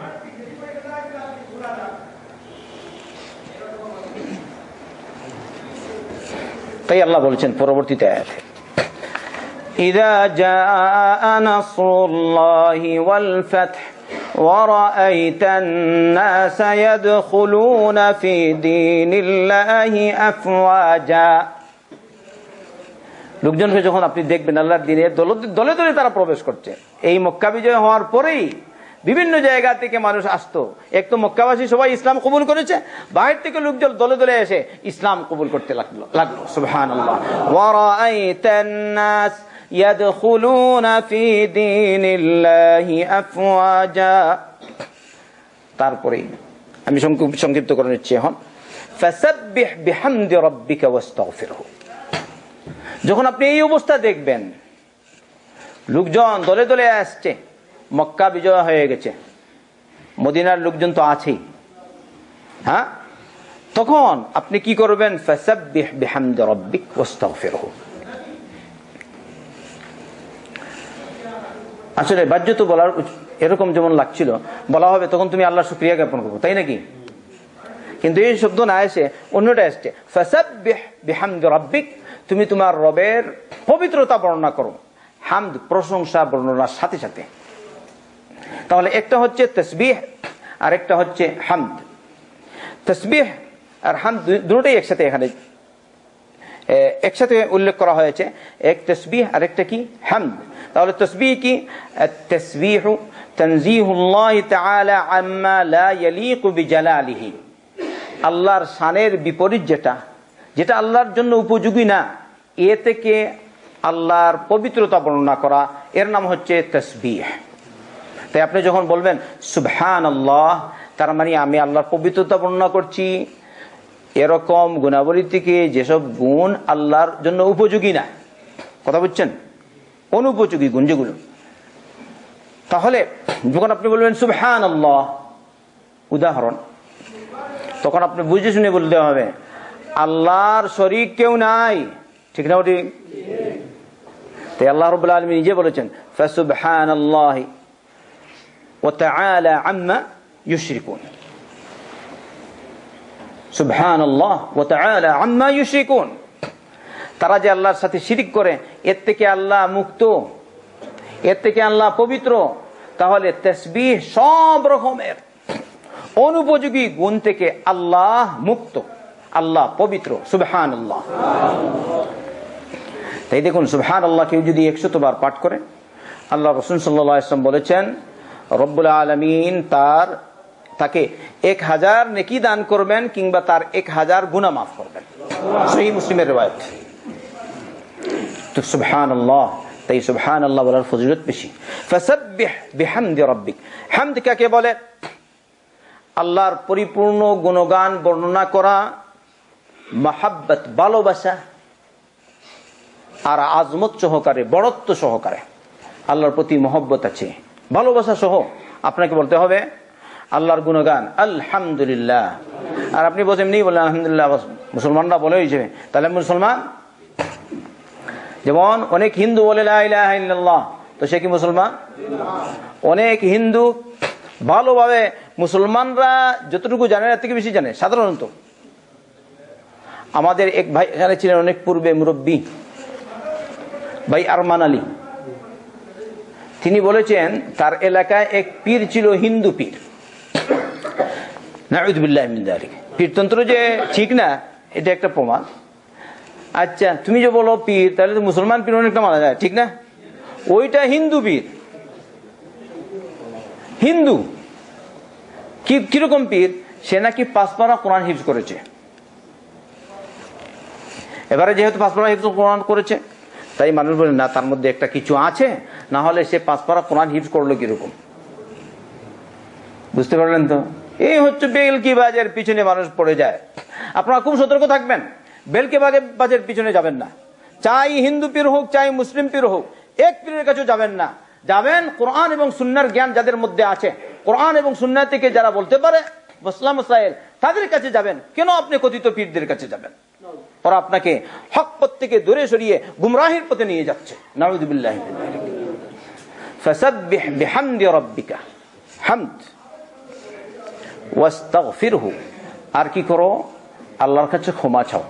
তাই আল্লাহ বলেছেন পরবর্তীতে আয়াতে إذا جاء نصر الله والفتح ورأيت الناس يدخلون في دين الله أفواجا লোকজনকে যখন আপনি দেখবেন আল্লাহর দিনে দলে দলে দলে তারা প্রবেশ করছে এই মক্কা বিজয় হওয়ার পরেই বিভিন্ন জায়গা থেকে মানুষ আসতো। এক তো মক্কাবাসী সবাই ইসলাম কবুল করেছে বাইরে থেকে লোকজন দলে দলে এসে ইসলাম কবুল করতে লাগল লাগল সুহান তারপরে আমি সংক্ষিপ্ত করে নিচ্ছি এখন। যখন আপনি এই অবস্থা দেখবেন, লোকজন দলে দলে আসছে মক্কা বিজয় হয়ে গেছে। মদিনার লোকজন তো আছেই। হ্যাঁ? তখন আপনি কি করবেন? আসলে বাহ্য তো বলার এরকম যেমন লাগছিল, বলা হবে তখন তুমি আল্লাহ শুক্রিয়া জ্ঞাপন করব, তাই নাকি? কিন্তু এই শব্দ না এসে অন্যটা এসছে রাব্বিক, তুমি তোমার রবের পবিত্রতা বর্ণনা করো। হামদ, প্রশংসা, বর্ণনার সাথে সাথে। তাহলে একটা হচ্ছে তসবিহ আর একটা হচ্ছে হামদ। তসবিহ আর হামদ দুটোই একসাথে এখানে একসাথে উল্লেখ করা হয়েছে। এক তসবিহ আর একটা কি? হামদ। তাহলে তসবিহ কি? তসবিহ তনজিহুল্লাহ তাআলা আম্মা লা ইয়ালিকু বিজালালিহি। আল্লাহর শানের বিপরীত যেটা যেটা আল্লাহর জন্য উপযোগী না, এ থেকে আল্লাহর পবিত্রতা বর্ণনা করা। এর নাম হচ্ছে তসবিহ। তাই আপনি যখন বলবেন সুবহান আল্লাহ তার মানে আমি আল্লাহর পবিত্রতা বর্ণনা করছি। এরকম গুণাবলী থেকে যেসব গুণ আল্লাহর জন্য উপযোগী না। কথা বুঝছেন? অনুপযোগী গুণ যেগুলো তাহলে যখন আপনি বলবেন সুবহান আল্লাহ উদাহরণ, তখন আপনি বুঝে শুনে বলতে হবে, আল্লাহর শরিক কেউ নাই। ঠিক না ওটি তাই আল্লাহ রব আলমী নিজে বলেছেন ফাসুবহান আল্লাহ তাআলা আম্মা ইউশরিকুন সুবহান আল্লাহ ও তাআলা আম্মা তারা যে আল্লাহর সাথে শিরিক করে, এর থেকে আল্লাহ মুক্ত, এর থেকে আল্লাহ পবিত্র, তাহলে তসবিহ সব রকমের অনুপযোগী গুণ থেকে আল্লাহ মুক্ত, আল্লাহ পবিত্র সুবহান আল্লাহ তাই দেখুন সুবহান আল্লাহ কেউ যদি একশত বার পাঠ করে, আল্লাহ রসুন সাল্লাম বলেছেন রব্বুল আলমিন তার, তাকে এক হাজার নেকি দান করবেন কিংবা তার এক হাজার গুণা মাফ করবেন। সহি মুসলিমের বলে? আল্লাহর পরিপূর্ণ গুণগান বর্ণনা করা ভালোবাসা, আর আজমত সহকারে, বড়ত্ব সহকারে আল্লাহর প্রতি মহব্বত আছে। ভালোবাসা সহ আপনাকে বলতে হবে, আল্লাহর গুণগান, আলহামদুলিল্লাহ। আর আপনি এমনি বলেন আলহামদুলিল্লাহ মুসলমানরা বলে হিসেবে তাহলে মুসলমান? যেমন অনেক হিন্দু বলে তো সে কি মুসলমান? অনেক হিন্দু ভালোভাবে মুসলমানরা যতটুকু জানে এর থেকে বেশি জানে, সাধারণত। আমাদের এক ভাই এখানে ছিলেন অনেক পূর্বে মুরব্বী, ভাই আরমান আলী। তিনি বলেছেন, তার এলাকায় এক পীর ছিল হিন্দু পীর। পীরতন্ত্র যে ঠিক না, এটা একটা প্রমাণ। আচ্ছা তুমি যে বলো পীর, তাহলে তো মুসলমান পীর অনেকটা মানা যায়, ঠিক না? ওইটা হিন্দু পীর। হিন্দু। কীরকম পীর? সে নাকি পাঁচপাড়া কোরআন হিফজ করেছে। এবারে যেহেতু পাঁচপাড়া হিফজ কোরআন করেছে, তাই মানুষ বলে, না, তার মধ্যে একটা কিছু আছে না হলে সে পাঁচপাড়া কোরআন হিফজ করল কীরকম? বুঝতে পারলেন তো? এই হচ্ছে বেলকি বাজের পিছনে মানুষ পড়ে যায়। আপনারা খুব সতর্ক থাকবেন। বেলকে বাজের পিছনে যাবেন না। চাই হিন্দু পীর হোক, চাই মুসলিম পীর হোক, এক পীরের কাছে যাবেন না। যাবেন কোরআন এবং সুন্নার জ্ঞান যাদের মধ্যে আছে। কোরআন এবং সুন্না থেকে যারা বলতে পারে, মুসলাম সাহেব, তাদের কাছে যাবেন। কেন আপনি কথিত পীরদের কাছে যাবেন? ওরা আপনাকে হক পথ থেকে দূরে সরিয়ে গুমরাহির পথে নিয়ে যাচ্ছে। নাউদুবিল্লাহ فسبح بحمد ربك حمد ওয়াস্তাগফিরহু আর কি করো আল্লাহর কাছে ক্ষমা চাও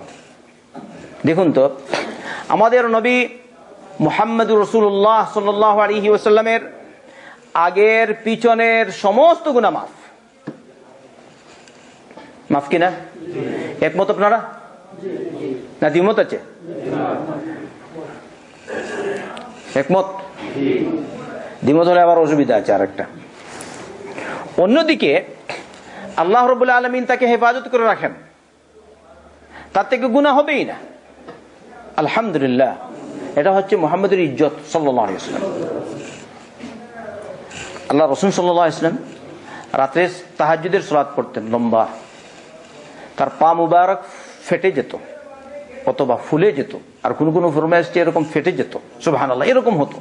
দেখুন তো আমাদের নবী মুহাম্মদ রসুল্লাহ সাল্লাহ আলহি ওসাল্লামের আগের পিছনের সমস্ত গুণা মাফ মাফ কিনা একমত আপনারা না দ্বিমত আছে একমত দ্বিমত হলে আবার অসুবিধা আছে আর একটা অন্যদিকে আল্লাহ রবুল্লা আলমিন তাকে হেফাজত করে রাখেন। তার থেকে গুণা হবেই না। আলহামদুলিল্লাহ, এটা হচ্ছে মোহাম্মদের ইজ্জত সাল্লাম আল্লাহ রসুন সাল্লাহ ইসলাম রাত্রে তাহাজুদের সলাদ পড়তেন লম্বা। তার পা মুবারক ফেটে যেত, অথবা ফুলে যেত, আর কোন কোন ফরমাইশটি এরকম ফেটে যেত। আল্লাহ এরকম হতো।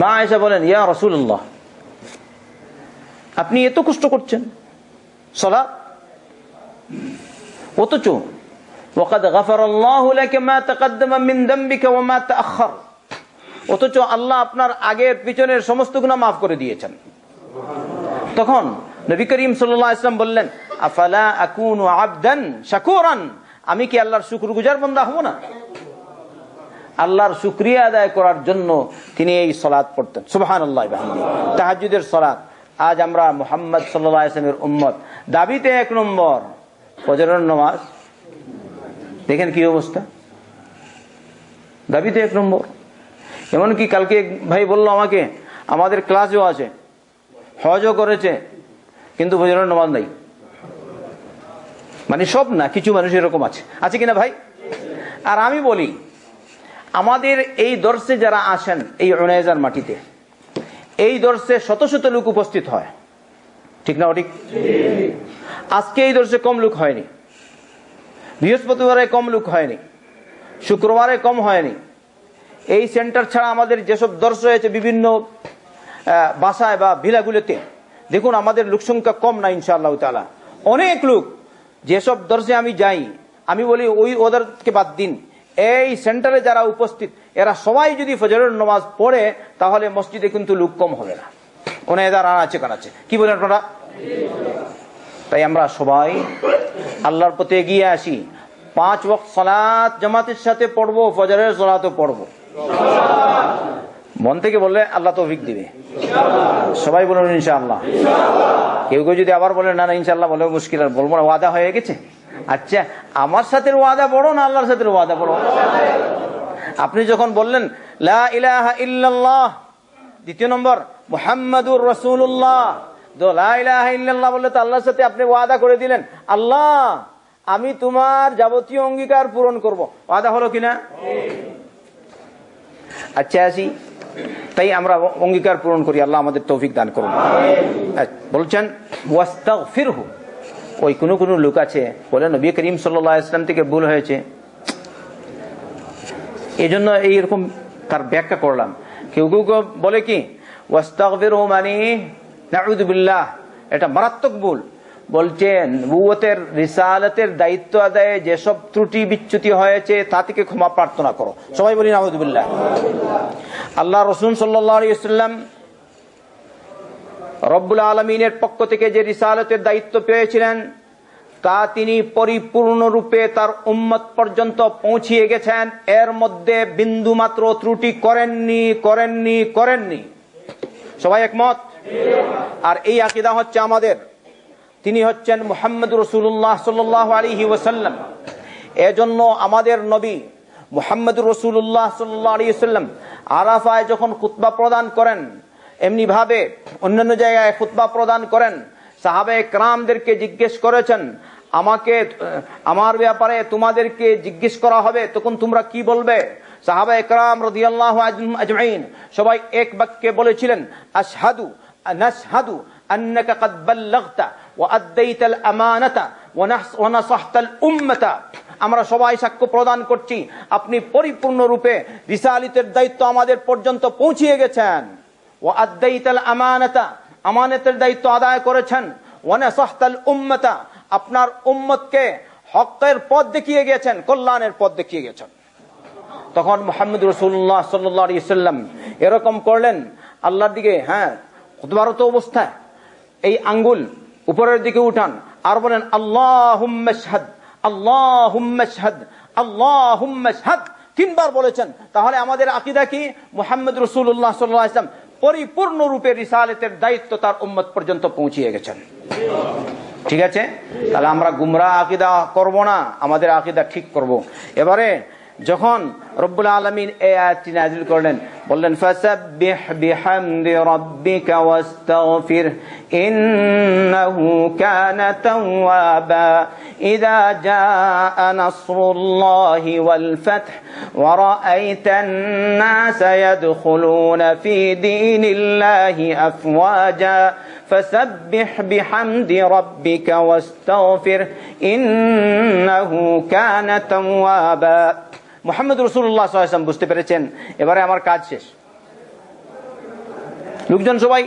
মা এসে বলেন ইয়া রসুল্লাহ আপনি এত কষ্ট করছেন সলা অথচ وقد غفر الله لك ما تقدم من ذنبك وما تأخر অথচ আল্লাহ আপনার আগের পিছনের সমস্ত গুণা মাফ করে দিয়েছেন তখন নবী করিম সাল্লাল্লাহু আলাইহি ওয়াসাল্লাম বললেন আফালা আকুনু আবদান শাকুরান আমি কি আল্লাহর শুকরগুজার বান্দা হব না আল্লাহর শুক্রিয়া আদায় করার জন্য তিনি এই সলাদ পড়তেন। সুবহানাল্লাহ, বিহামদি। তাহাজ্জুদের সলাদ আজ আমরা মোহাম্মদ ওয়াসাল্লামের উম্মত। দাবিতে এক নম্বর, ফজরের নমাজ। দেখেন কি অবস্থা? দাবিতে এক নম্বর। এমনকি কালকে ভাই বলল আমাকে, আমাদের ক্লাসও আছে, হজও করেছে, কিন্তু ফজরের নমাজ নাই। মানে সব না, কিছু মানুষ এরকম আছে। আছে কিনা ভাই? আর আমি বলি আমাদের এই দর্শে যারা আসেন এই অনায়জার মাটিতে, এই দর্শে শত শত লোক উপস্থিত হয়। ঠিক না ঠিক? আজকে এই দর্শে কম লোক হয়নি। বৃহস্পতিবারে কম লোক হয়নি। শুক্রবারে কম হয়নি। এই সেন্টার ছাড়া আমাদের যেসব দর্শ হয়েছে বিভিন্ন বাসায় বা ভিলাগুলোতে, দেখুন আমাদের লোক সংখ্যা কম না ইনশাআল্লাহ তালা অনেক লোক, যেসব দর্শে আমি যাই, আমি বলি ওই ওদেরকে বাদ দিন। এই সেন্টারে যারা উপস্থিত, এরা সবাই যদি ফজরের নামাজ পড়ে, তাহলে মসজিদে কিন্তু লোক কম হবে না। ওনার আর আছে কান আছে? কি বলেন আপনারা? তাই আমরা সবাই আল্লাহর প্রতি এগিয়ে আসি। পাঁচ ওয়াক্ত সালাত জামাতের সাথে পড়ব, ফজরের সালাতও পড়ব। মন থেকে বললে আল্লাহ তো তৌফিক দিবে। সবাই বলুন ইনশাআল্লাহ। কেউ কেউ যদি আবার বলে, না না, ইনশাআল্লাহ বলে মুশকিল বলব না। ওয়াদা হয়ে গেছে? আচ্ছা আমার সাথে ওয়াদা বড় না আল্লাহর সাথে ওয়াদা বড় আপনি যখন বললেন দ্বিতীয় নম্বর মুহাম্মাদুর তো আল্লাহর সাথে আপনি ওয়াদা করে দিলেন। আল্লাহ আমি তোমার যাবতীয় অঙ্গীকার পূরণ করব। ওয়াদা হলো কিনা? আচ্ছা আসি। তাই আমরা অঙ্গীকার পূরণ করি আল্লাহ আমাদের তৌফিক দান করুন। আচ্ছা, বলছেন ওই কোনো কোনো লোক আছে, বলে নবী করিম আলাইহি ইসলাম থেকে ভুল হয়েছে। এই জন্য এইরকম তার ব্যাখ্যা করলাম। কেউ কেউ বলে কি এটা মারাত্মক ভুল। বলছেন রিসালতের দায়িত্ব আদায়ে যেসব ত্রুটি বিচ্যুতি হয়েছে, তা থেকে ক্ষমা প্রার্থনা করো। সবাই আল্লাহ রসুল সাল্লাম রব্বুল আলমিনের পক্ষ থেকে যে রিসালতের দায়িত্ব পেয়েছিলেন, তা তিনি পরিপূর্ণরূপে তার উম্মত পর্যন্ত পৌঁছিয়ে গেছেন। এর মধ্যে বিন্দু মাত্র ত্রুটি করেননি করেননি করেননি। সবাই একমত? আর এই আকিদা হচ্ছে আমাদের। তিনি হচ্ছেন মুহাম্মদ রসুল্লাহ সাল্লাহ আলহি ওসাল্লাম এজন্য আমাদের নবী মুহাম্মদ রসুল্লাহ সাল্লাহ আলী সাল্লাম আরাফায় যখন কুতবা প্রদান করেন এমনি ভাবে অন্যান্য জায়গায় খুতবা প্রদান করেন সাহাবে ক্রামদেরকে জিজ্ঞেস করেছেন আমাকে আমার ব্যাপারে তোমাদেরকে জিজ্ঞেস করা হবে তখন তোমরা কি বলবে সাহাবা একরাম রদিয়াল্লাহ আজমাইন সবাই এক বাক্যে বলেছিলেন আশহাদু নাশহাদু أنك قد بلغت وأديت الأمانة ونصحت الأمة আমরা সবাই সাক্ষ্য প্রদান করছি আপনি পরিপূর্ণ রূপে রিসালিতের দায়িত্ব আমাদের পর্যন্ত পৌঁছিয়ে গেছেন ও আদাইতাল আমানতা, আমানতের দায়িত্ব আদায় করেছেন। আপনার উম্মতকে হকের পথ দেখিয়ে গেছেন কল্যাণের পথ দেখিয়ে গেছেন তখন মোহাম্মদ রসুল্লাহ সাল্লাম এরকম করলেন, আল্লাহর দিকে হ্যাঁ খুতবারত অবস্থায় এই আঙ্গুল উপরের দিকে উঠান, আর বলেন আল্লাহ আল্লাহ আল্লাহ তিনবার বলেছেন। তাহলে আমাদের আকিদা কি? মোহাম্মদ রসুল্লাহ সাল্লাম পরিপূর্ণ রূপে রিসালেতের দায়িত্ব তার উম্মত পর্যন্ত পৌঁছিয়ে গেছেন। ঠিক আছে? তাহলে আমরা গুমরা আকিদা করব না, আমাদের আকিদা ঠিক করব। এবারে যখন রব্বুল আলমিন এই আয়াতটি নাজিল করলেন বললেন ফাসাব্বিহ বিহামদি রাব্বিকা ওয়াস্তাগফির ইন্নাহু কানা তাওয়াবা ইযা জাআ নাসরুল্লাহি ওয়াল ফাth ওয়া রাআইতান নাসা ইয়াদখুলুনা ফি দীনিল্লাহি আফওয়াজা فسبح بحمد ربك واستغفر إنه كان توابا মোহাম্মদ রসুল্লাহ বুঝতে পেরেছেন। এবারে আমার কাজ শেষ। লোকজন সবাই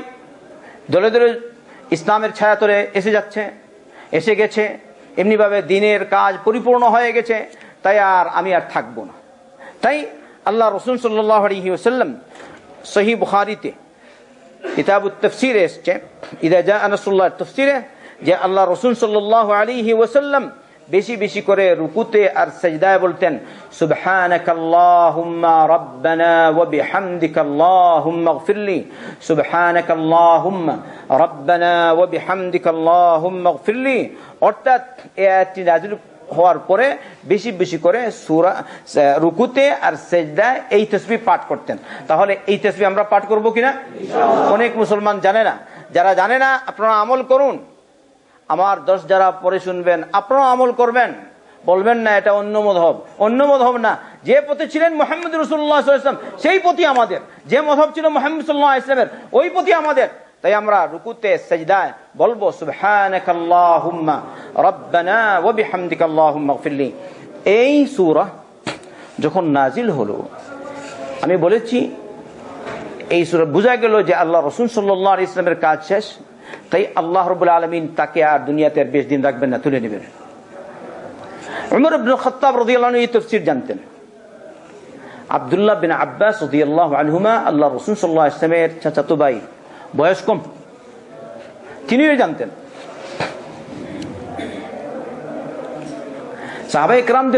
দলে দলে ইসলামের ছায়াতরে এসে যাচ্ছে, এসে গেছে, এমনিভাবে দিনের কাজ পরিপূর্ণ হয়ে গেছে, তাই আর আমি আর থাকব না। তাই আল্লাহ রসুল সাল্লাহ আলহি ওসাল্লাম সহি বুখারিতে কিতাব তফসিরে এসছে, ইদা জা আনসুল্লাহ তফসিরে যে আল্লাহ রসুল সাল্লাহ আলিহি ওসাল্লাম বেশি বেশি করে রুকুতে আর সেজদায় বলতেন সুবহানাক আল্লাহুম্মা রাব্বানা অর্থাৎ হওয়ার পরে বেশি বেশি করে সুরা রুকুতে আর সেজদায় এই তসবি পাঠ করতেন। তাহলে এই তসবি আমরা পাঠ করব কিনা? অনেক মুসলমান জানে না। যারা জানে না, আপনারা আমল করুন। আমার দশ যারা পরে শুনবেন আপনারা আমল করবেন। বলবেন না, এটা অন্য মধব। অন্য মধব না। যে পথে ছিলেন মোহাম্মদ রসুল্লাহাম সেই পথি আমাদের। যে মধব ছিল মোহাম্মদ ইসলামের ওই পথি আমাদের। তাই আমরা রুকুতে, সেজদায় বলব এই সূরা যখন নাজিল হলো, আমি বলেছি, এই সূরা বোঝা গেল যে আল্লাহ রাসূল সাল্লাল্লাহু ইসলামের কাজ শেষ। তাই আল্লাহ রবুল আলমিন তাকে আর দুনিয়াতে আর বেশ দিন রাখবেন না, তুলে নেবেন। উমর আব্দুল রদিয়াল্লাহ এই তফসির জানতেন। রদিয়াল্লাহ সাহাবা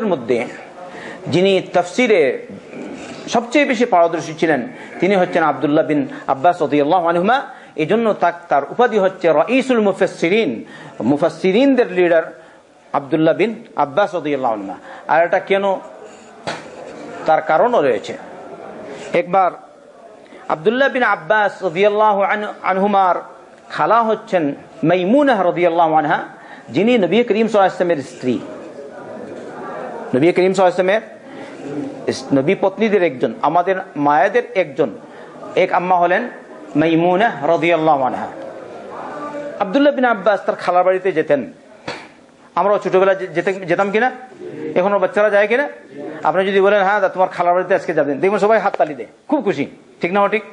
মধ্যে যিনি তফসিরে সবচেয়ে বেশি পারদর্শী ছিলেন, তিনি হচ্ছেন আবদুল্লাহ বিন আব্বাস আনহুমা। এই জন্য তার উপাধি হচ্ছে রঈসুল মুফাসসিরিন। মুফাসসিরিনদের লিডার আবদুল্লাহ বিন আব্বাস আনহুমা আর এটা কেন তার কারণও রয়েছে। একবার আবদুল্লাহ বিন আব্বাস রদিয়াল্লাহ আনহুমার খালা হচ্ছেন মাইমুনাহ রদিয়াল্লাহ আনহা, যিনি নবী করিম সাল্লামের স্ত্রী। নবী করিম সাল্লামের নবী পত্নীদের একজন, আমাদের মায়েদের একজন। এক আম্মা হলেন মাইমুনা রদিয়াল্লাহ আনহা। আবদুল্লাহ বিন আব্বাস তার খালার বাড়িতে যেতেন। আমরাও ছোটবেলা যেতে যেতাম কিনা? এখনও বাচ্চারা যায় কিনা? আপনি যদি বলেন হ্যাঁ তোমার খালার বাড়িতে আজকে যাবেন। দেখবেন সবাই হাত তালি দেয়। খুব খুশি। ঠিক না ঠিক?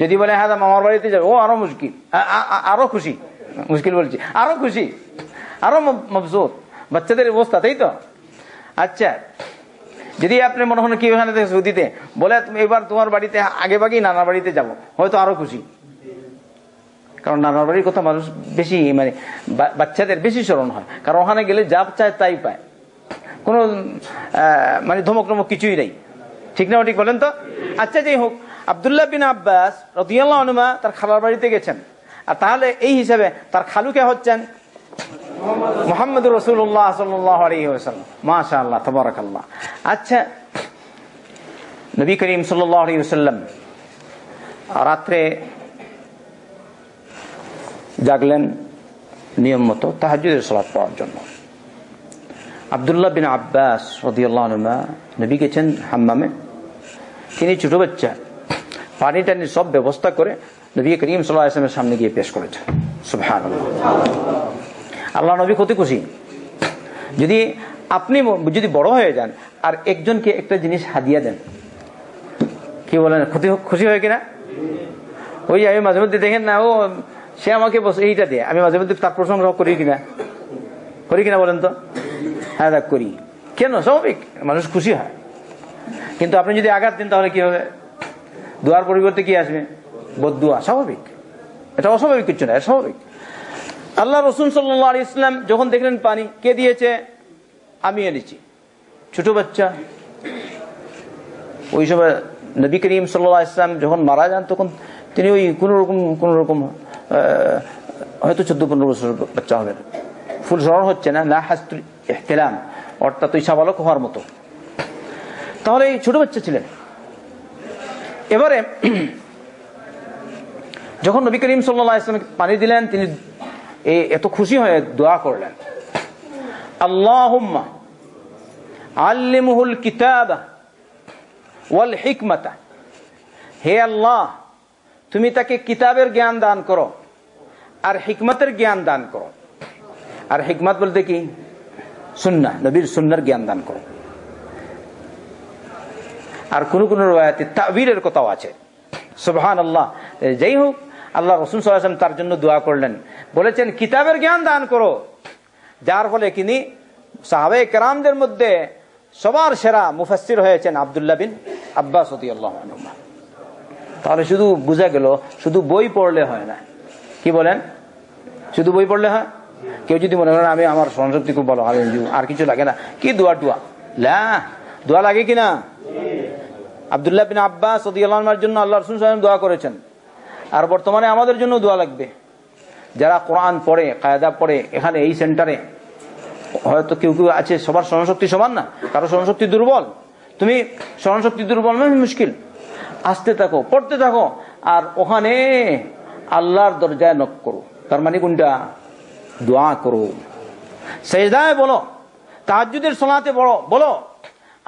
যদি বলে হ্যাঁ মামার বাড়িতে যাবে। ও, আরও মুশকিল। আরও খুশি। মুশকিল বলছি। আরও খুশি। আরও মফসুদ বাচ্চাদের অবস্থা, তাই তো? আচ্ছা যদি আপনি মনে হন কি ওখানে সৌদিতে, বলে এবার তোমার বাড়িতে আগে বাগেই নানার বাড়িতে যাব, হয়তো আরও খুশি। কারণ নানার বাড়ির কথা মানুষ বেশি মানে বাচ্চাদের বেশি স্মরণ হয়। কারণ ওখানে গেলে যা চায় তাই পায়। কোনো মানে ধমক টমক কিছুই নেই। ঠিক না ঠিক বলেন তো? আচ্ছা যাই হোক, আবদুল্লাহ বিন আব্বাস রতিয়াল্লাহ অনুমা তার খালার বাড়িতে গেছেন। আর তাহলে এই হিসাবে তার খালুকে হচ্ছেন মোহাম্মদ রসুল্লাহ সাল্লাহ আলহিহাল্লাম মাশা আল্লাহ আচ্ছা নবী করিম আলহিহাল্লাম রাত্রে জাগলেন নিয়ম মতো তাহাজুদের সলাপ পাওয়ার জন্য। আবদুল্লাহ বিন আব্বাস নবী গেছেন হাম্মামে। তিনি ছোট বাচ্চা। পানি টানি সব ব্যবস্থা করে নবী করিম সাল্লাহ আসলামের সামনে গিয়ে পেশ করেছেন। সুবহান আল্লাহ নবী কত খুশি। যদি আপনি যদি বড় হয়ে যান, আর একজনকে একটা জিনিস হাদিয়া দেন, কি বলেন, ক্ষতি খুশি হয় কিনা? ওই আমি মাঝে মধ্যে দেখেন না, ও, সে আমাকে এইটা দেয়। আমি মাঝে মধ্যে তার প্রশংসা করি কিনা? করি কিনা বলেন তো? হ্যাঁ দেখ, করি। কেন? স্বাভাবিক। মানুষ খুশি হয়। কিন্তু আপনি যদি আঘাত দেন, তাহলে কি হবে? দোয়ার পরিবর্তে কি আসবে? বদুয়া স্বাভাবিক। এটা অস্বাভাবিক কিছু না স্বাভাবিক। আল্লাহ রসুন সাল্লাহ ইসলাম যখন দেখলেন পানি, কে দিয়েছে? আমি এনেছি। ছোট বাচ্চা। ওই সময় নবী করিম সাল্লাহ ইসলাম যখন মারা যান, তখন তিনি ওই কোন রকম কোন রকম হয়তো চোদ্দ, পনেরো বছর বাচ্চা হবেন ফুল স্মরণ হচ্ছে না না এহতেলাম অর্থাৎ ওই সাবালক হওয়ার মতো। তাহলে এই ছোট বাচ্চা ছিলেন। এবারে, [clears throat] যখন নবী করিম সাল্লাহ ইসলামকে পানি দিলেন, তিনি এত খুশি হয়ে দোয়া করলেন। আল্লাহ আল্লিমুহুল কিতাব ওয়াল হিকমতা। হে আল্লাহ, তুমি তাকে কিতাবের জ্ঞান দান করো আর হিকমতের জ্ঞান দান করো। আর হিকমত বলতে কি? সুন্না নবীর সুন্নার জ্ঞান দান করো। আর কোন কোন রয়াতে তাবিরের কথাও আছে। সুবহান আল্লাহ যাই হোক আল্লাহ রসুল সাল্লাম তার জন্য দোয়া করলেন। বলেছেন, কিতাবের জ্ঞান দান করো। যার ফলে তিনি সাহাবে কেরামদের মধ্যে সবার সেরা মুফাসির হয়েছেন আবদুল্লাহ বিন আব্বাস তাহলে শুধু বুঝা গেল, শুধু বই পড়লে হয় না। কি বলেন? শুধু বই পড়লে হয়? কেউ যদি মনে করেন, আমি আমার স্মরণশক্তি খুব ভালো আর কিছু লাগে না। কি দোয়া টুয়া? লা, দোয়া লাগে কিনা আবদুল্লাহ বিন আব্বাস জন্য আল্লাহ রসুল সাহেব দোয়া করেছেন। আর বর্তমানে আমাদের জন্য দোয়া লাগবে। যারা কোরআন পড়ে, কায়দা পড়ে, এখানে এই সেন্টারে, হয়তো কেউ কেউ আছে, সবার স্মরণশক্তি সমান না, কারও স্মরণশক্তি দুর্বল। তুমি স্মরণশক্তি দুর্বল নয়, মুশকিল। আসতে থাকো, পড়তে থাকো, আর ওখানে আল্লাহর দরজায় নক করো। তার মানে কোনটা? দোয়া করো। সেজদায় বলো তাহাজুদের সোনাতে বড় বলো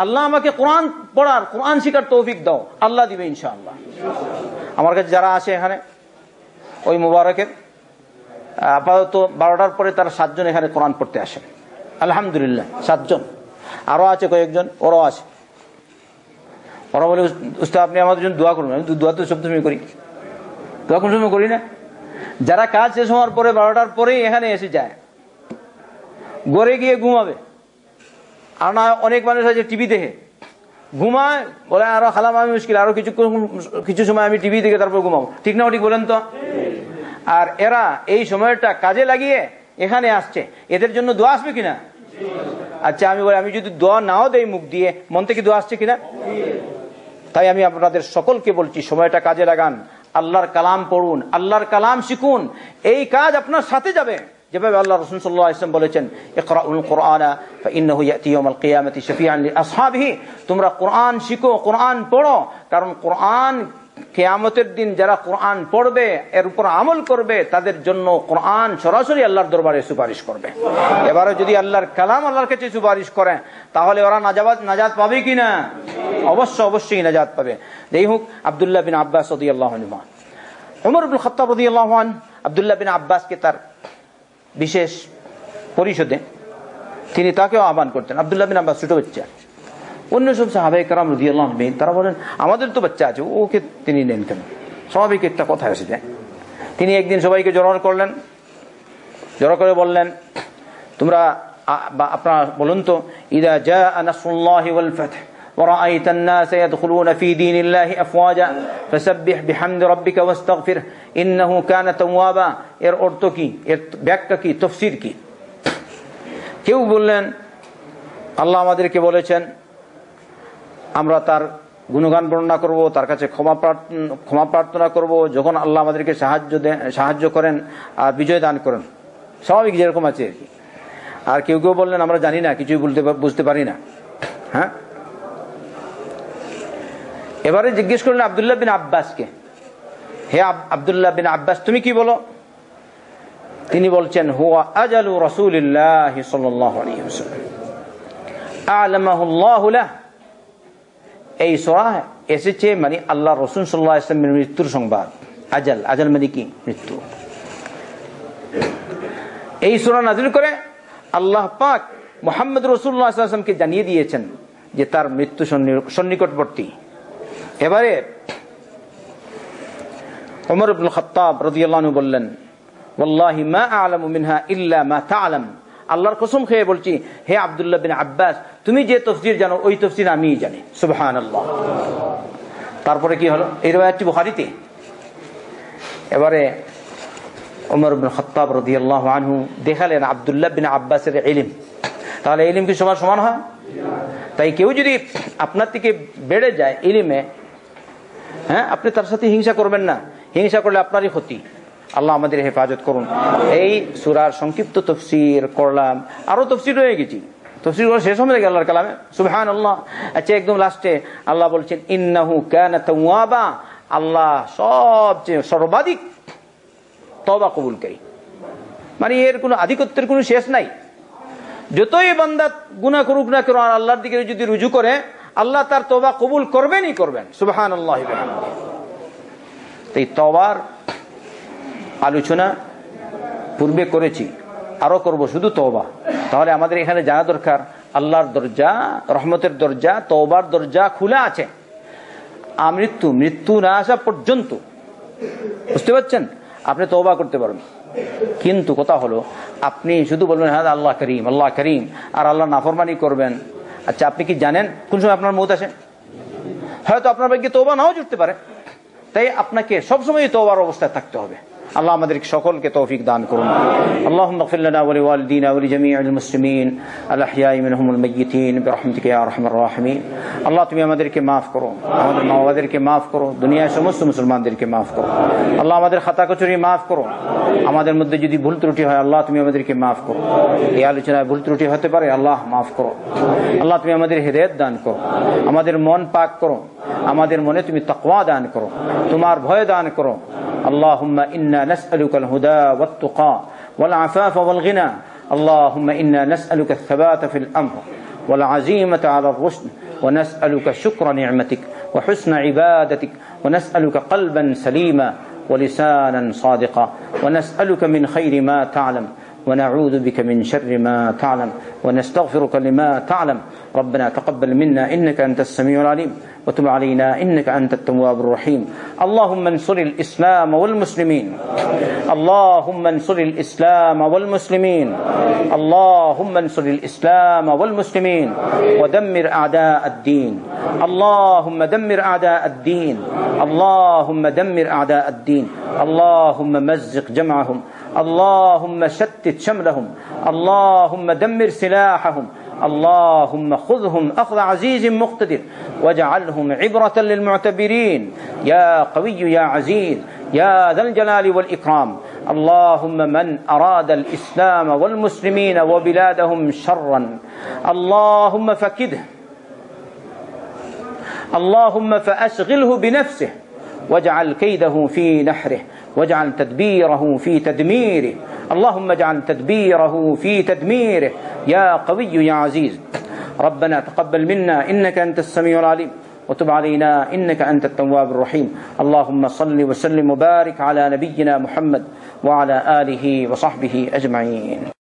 আল্লাহ আমাকে কোরআন পড়ার, কোরআন শিকার তৌফিক দাও। আল্লাহ দিবে ইনশাআল্লাহ। আমার কাছে যারা আসে এখানে, ওই মুবারকের আপাতত বারোটার পরে তারা সাতজন এখানে কোরআন পড়তে আসে। আলহামদুলিল্লাহ, সাতজন। আরও আছে কয়েকজন, ওরাও আছে। ওরা বলে আপনি আমাদের জন্য দোয়া করুন। আমি দোয়া তো সব সময় করি। দোয়া কোন করি না। যারা কাজ শেষ হওয়ার পরে বারোটার পরেই এখানে এসে যায়, গড়ে গিয়ে ঘুমাবে। আর না অনেক মানুষ আছে টিভি দেখে। ঘুমায়, বলে আরও খালাম, আমি মুশকিল, আরও কিছু কিছু সময় আমি টিভি দেখে তারপর ঘুমাবো। ঠিক না ঠিক বলেন তো? আর এরা এই সময়টা কাজে লাগিয়ে এখানে আসছে। এদের জন্য দোয়া আসবে কিনা? আচ্ছা আমি বলি, আমি যদি দোয়া নাও দেই মুখ দিয়ে, মন থেকে দোয়া আসছে কিনা? তাই আমি আপনাদের সকলকে বলছি, সময়টা কাজে লাগান। আল্লাহর কালাম পড়ুন, আল্লাহর কালাম শিখুন। এই কাজ আপনার সাথে যাবে। যেভাবে আল্লাহ রসুল সাল্লাহ ইসলাম বলেছেন, ইকরাউল কোরআনা কিয়ামাতি তোমরা কোরআন শিখো, কোরআন পড়ো, কারণ কোরআন কেয়ামতের দিন যারা কোরআন পড়বে, এর উপর আমল করবে, তাদের জন্য কোরআন সরাসরি আল্লাহর দরবারে সুপারিশ করবে। এবারে যদি আল্লাহর কালাম আল্লাহর কাছে সুপারিশ করে, তাহলে ওরা নাজাবাদ নাজাদ পাবে কিনা? অবশ্য, অবশ্যই নাজাদ পাবে। যাই হোক আবদুল্লাহ বিন আব্বাস রদি আল্লাহ উমর আব্দুল খত্তাব রদি আল্লাহান আবদুল্লাহ বিন আব্বাসকে তার বিশেষ পরিষদে তিনি তাকেও আহ্বান করতেন। আবদুল্লাহ বিন আব্বাস ছোট বাচ্চা। অন্য সব সাহাবাই কারাম রদি আল্লাহ তারা বলেন, আমাদের তো বাচ্চা আছে, ওকে তিনি নেন কেন? স্বাভাবিক একটা কথা এসে যায়। তিনি একদিন সবাইকে জড়ো করলেন। জড়ো করে বললেন, তোমরা আপনারা বলুন তো, ইদা জা ফাতহ। ورأيت الناس يدخلون في دين الله أفواجا فسبح بحمد ربك واستغفره إنه كان توابا এর অর্থ কি এর ব্যাখ্যা কি তফসির কি কেউ বললেন আল্লাহ আমাদেরকে বলেছেন আমরা তার গুণগান বর্ণনা করব তার কাছে ক্ষমা ক্ষমা প্রার্থনা করব যখন আল্লাহ আমাদেরকে সাহায্য দেন সাহায্য করেন আর বিজয় দান করেন স্বাভাবিক যেরকম আছে আর কি আর কেউ কেউ বললেন আমরা জানি না কিছুই বলতে বুঝতে পারি না হ্যাঁ এবারে জিজ্ঞেস করলেন আবদুল্লাহ বিন আব্বাসকে, হে আবদুল্লাহ বিন আব্বাস, তুমি কি বলো? তিনি বলছেন, হুয়া আজালু রসুল্লাহ সাল্লাহ এই সোরা এসেছে মানে আল্লাহ রসুন সাল্লাহ মৃত্যুর সংবাদ। আজাল আজাল মানে কি? মৃত্যু। এই সোরা নাজিল করে আল্লাহ পাক মোহাম্মদ রসুল্লাহামকে জানিয়ে দিয়েছেন যে তার মৃত্যু সন্নিকটবর্তী। এবারে ওমর আব্দুল খত্তাব বললেন, ওয়াল্লাহি মা আ'লামু ইল্লা মা তা'লাম। আল্লাহর কসম খেয়ে বলছি, হে আব্দুল্লাহ বিন আব্বাস, তুমি যে তফসির জানো, ওই তফসির আমিই জানি। সুবহানাল্লাহ। তারপরে কি হলো? এই রওয়ায়াতটি বুখারীতে। এবারে ওমর বিন খত্তাব রাদিয়াল্লাহু আনহু দেখালেন আব্দুল্লাহ বিন আব্বাসের ইলম। তাহলে ইলম কি সবার সমান হয়? তাই কেউ যদি আপনার থেকে বেড়ে যায় ইলিমে হ্যাঁ আপনি তার সাথে হিংসা করবেন না। হিংসা করলে আপনারই ক্ষতি। আল্লাহ আমাদের হেফাজত করুন। এই সুরার সংক্ষিপ্ত তফসির করলাম আরও তফসির রয়ে গেছি। শেষ হয়ে আল্লাহ আচ্ছা একদম লাস্টে আল্লাহ বলছেন আল্লাহ সবচেয়ে সর্বাধিক তবা মানে এর কোনো আধিপত্যের কোনো শেষ নাই। যতই বান্দা গুণা করুক না কেন আল্লাহর দিকে যদি রুজু করে আল্লাহ তার তবা কবুল করবেনই করবেন। সুবাহান আল্লাহ এই তবার আলোচনা পূর্বে করেছি, আরও করব শুধু তওবা। তাহলে আমাদের এখানে জানা দরকার, আল্লাহর দরজা, রহমতের দরজা, তওবার দরজা খোলা আছে। আমৃত্যু, মৃত্যু না আসা পর্যন্ত। বুঝতে পারছেন? আপনি তওবা করতে পারবেন। কিন্তু কথা হলো, আপনি শুধু বলবেন হ্যাঁ আল্লাহ করিম আল্লাহ করিম। আর আল্লাহ নাফরমানি করবেন। আচ্ছা আপনি কি জানেন? কোন সময় আপনার মত আসে? হয়তো আপনার ভাগ্যে তোবা নাও জুটতে পারে। তাই আপনাকে সবসময় তোবার অবস্থায় থাকতে হবে। আল্লাহ আমাদেরকে সকলকে তৌফিক দান করুন। আল্লাহ মকফিল্লানা ওলি ওয়ালদিন ওলি জামি আল মুসলিমিন। আল্লাহিয়ামিনহমুল মৈয়িন রহমতকে আরহমর রাহমিন। আল্লাহ, তুমি আমাদেরকে মাফ করো। আমাদের মা বাবাদেরকে মাফ করো। দুনিয়ার সমস্ত মুসলমানদেরকে মাফ করো। আল্লাহ, আমাদের খাতা কচুরি মাফ করো। আমাদের মধ্যে যদি ভুল ত্রুটি হয়, আল্লাহ, তুমি আমাদেরকে মাফ করো। এই আলোচনায় ভুল ত্রুটি হতে পারে, আল্লাহ মাফ করো। আল্লাহ, তুমি আমাদের হৃদয়ত দান করো। আমাদের মন পাক করো। আমাদের মনে তুমি তকওয়া দান করো। তোমার ভয় দান করো। اللهم إنا نسألك الهدى والتقى والعفاف والغنى. اللهم إنا نسألك الثبات في الأمر والعزيمة على الرشد. ونسألك شكر نعمتك وحسن عبادتك. ونسألك قلبا سليما ولسانا صادقا. ونسألك من خير ما تعلم. ونعوذ بك من شر ما تعلم. ونستغفرك لما تعلم. ربنا تقبل منا إنك أنت السميع العليم. وتب علينا إنك أنت التواب الرحيم. اللهم انصر الإسلام والمسلمين. اللهم انصر الإسلام والمسلمين. اللهم انصر الإسلام والمسلمين. ودمر أعداء الدين. اللهم دمر أعداء الدين. اللهم دمر أعداء الدين. اللهم مزق جمعهم. اللهم شتت شملهم. اللهم دمر سلاحهم. اللهم خذهم أخذ عزيز مقتدر واجعلهم عبرة للمعتبرين. يا قوي يا عزيز يا ذا الجلال والإكرام. اللهم من أراد الإسلام والمسلمين وبلادهم شرا. اللهم فكده. اللهم فأشغله بنفسه واجعل كيده في نحره. واجعل تدبيره في تدميره. اللهم اجعل تدبيره في تدميره. يا قوي يا عزيز. ربنا تقبل منا إنك أنت السميع العليم. وتب علينا إنك أنت التواب الرحيم. اللهم صل وسلم وبارك على نبينا محمد وعلى آله وصحبه أجمعين.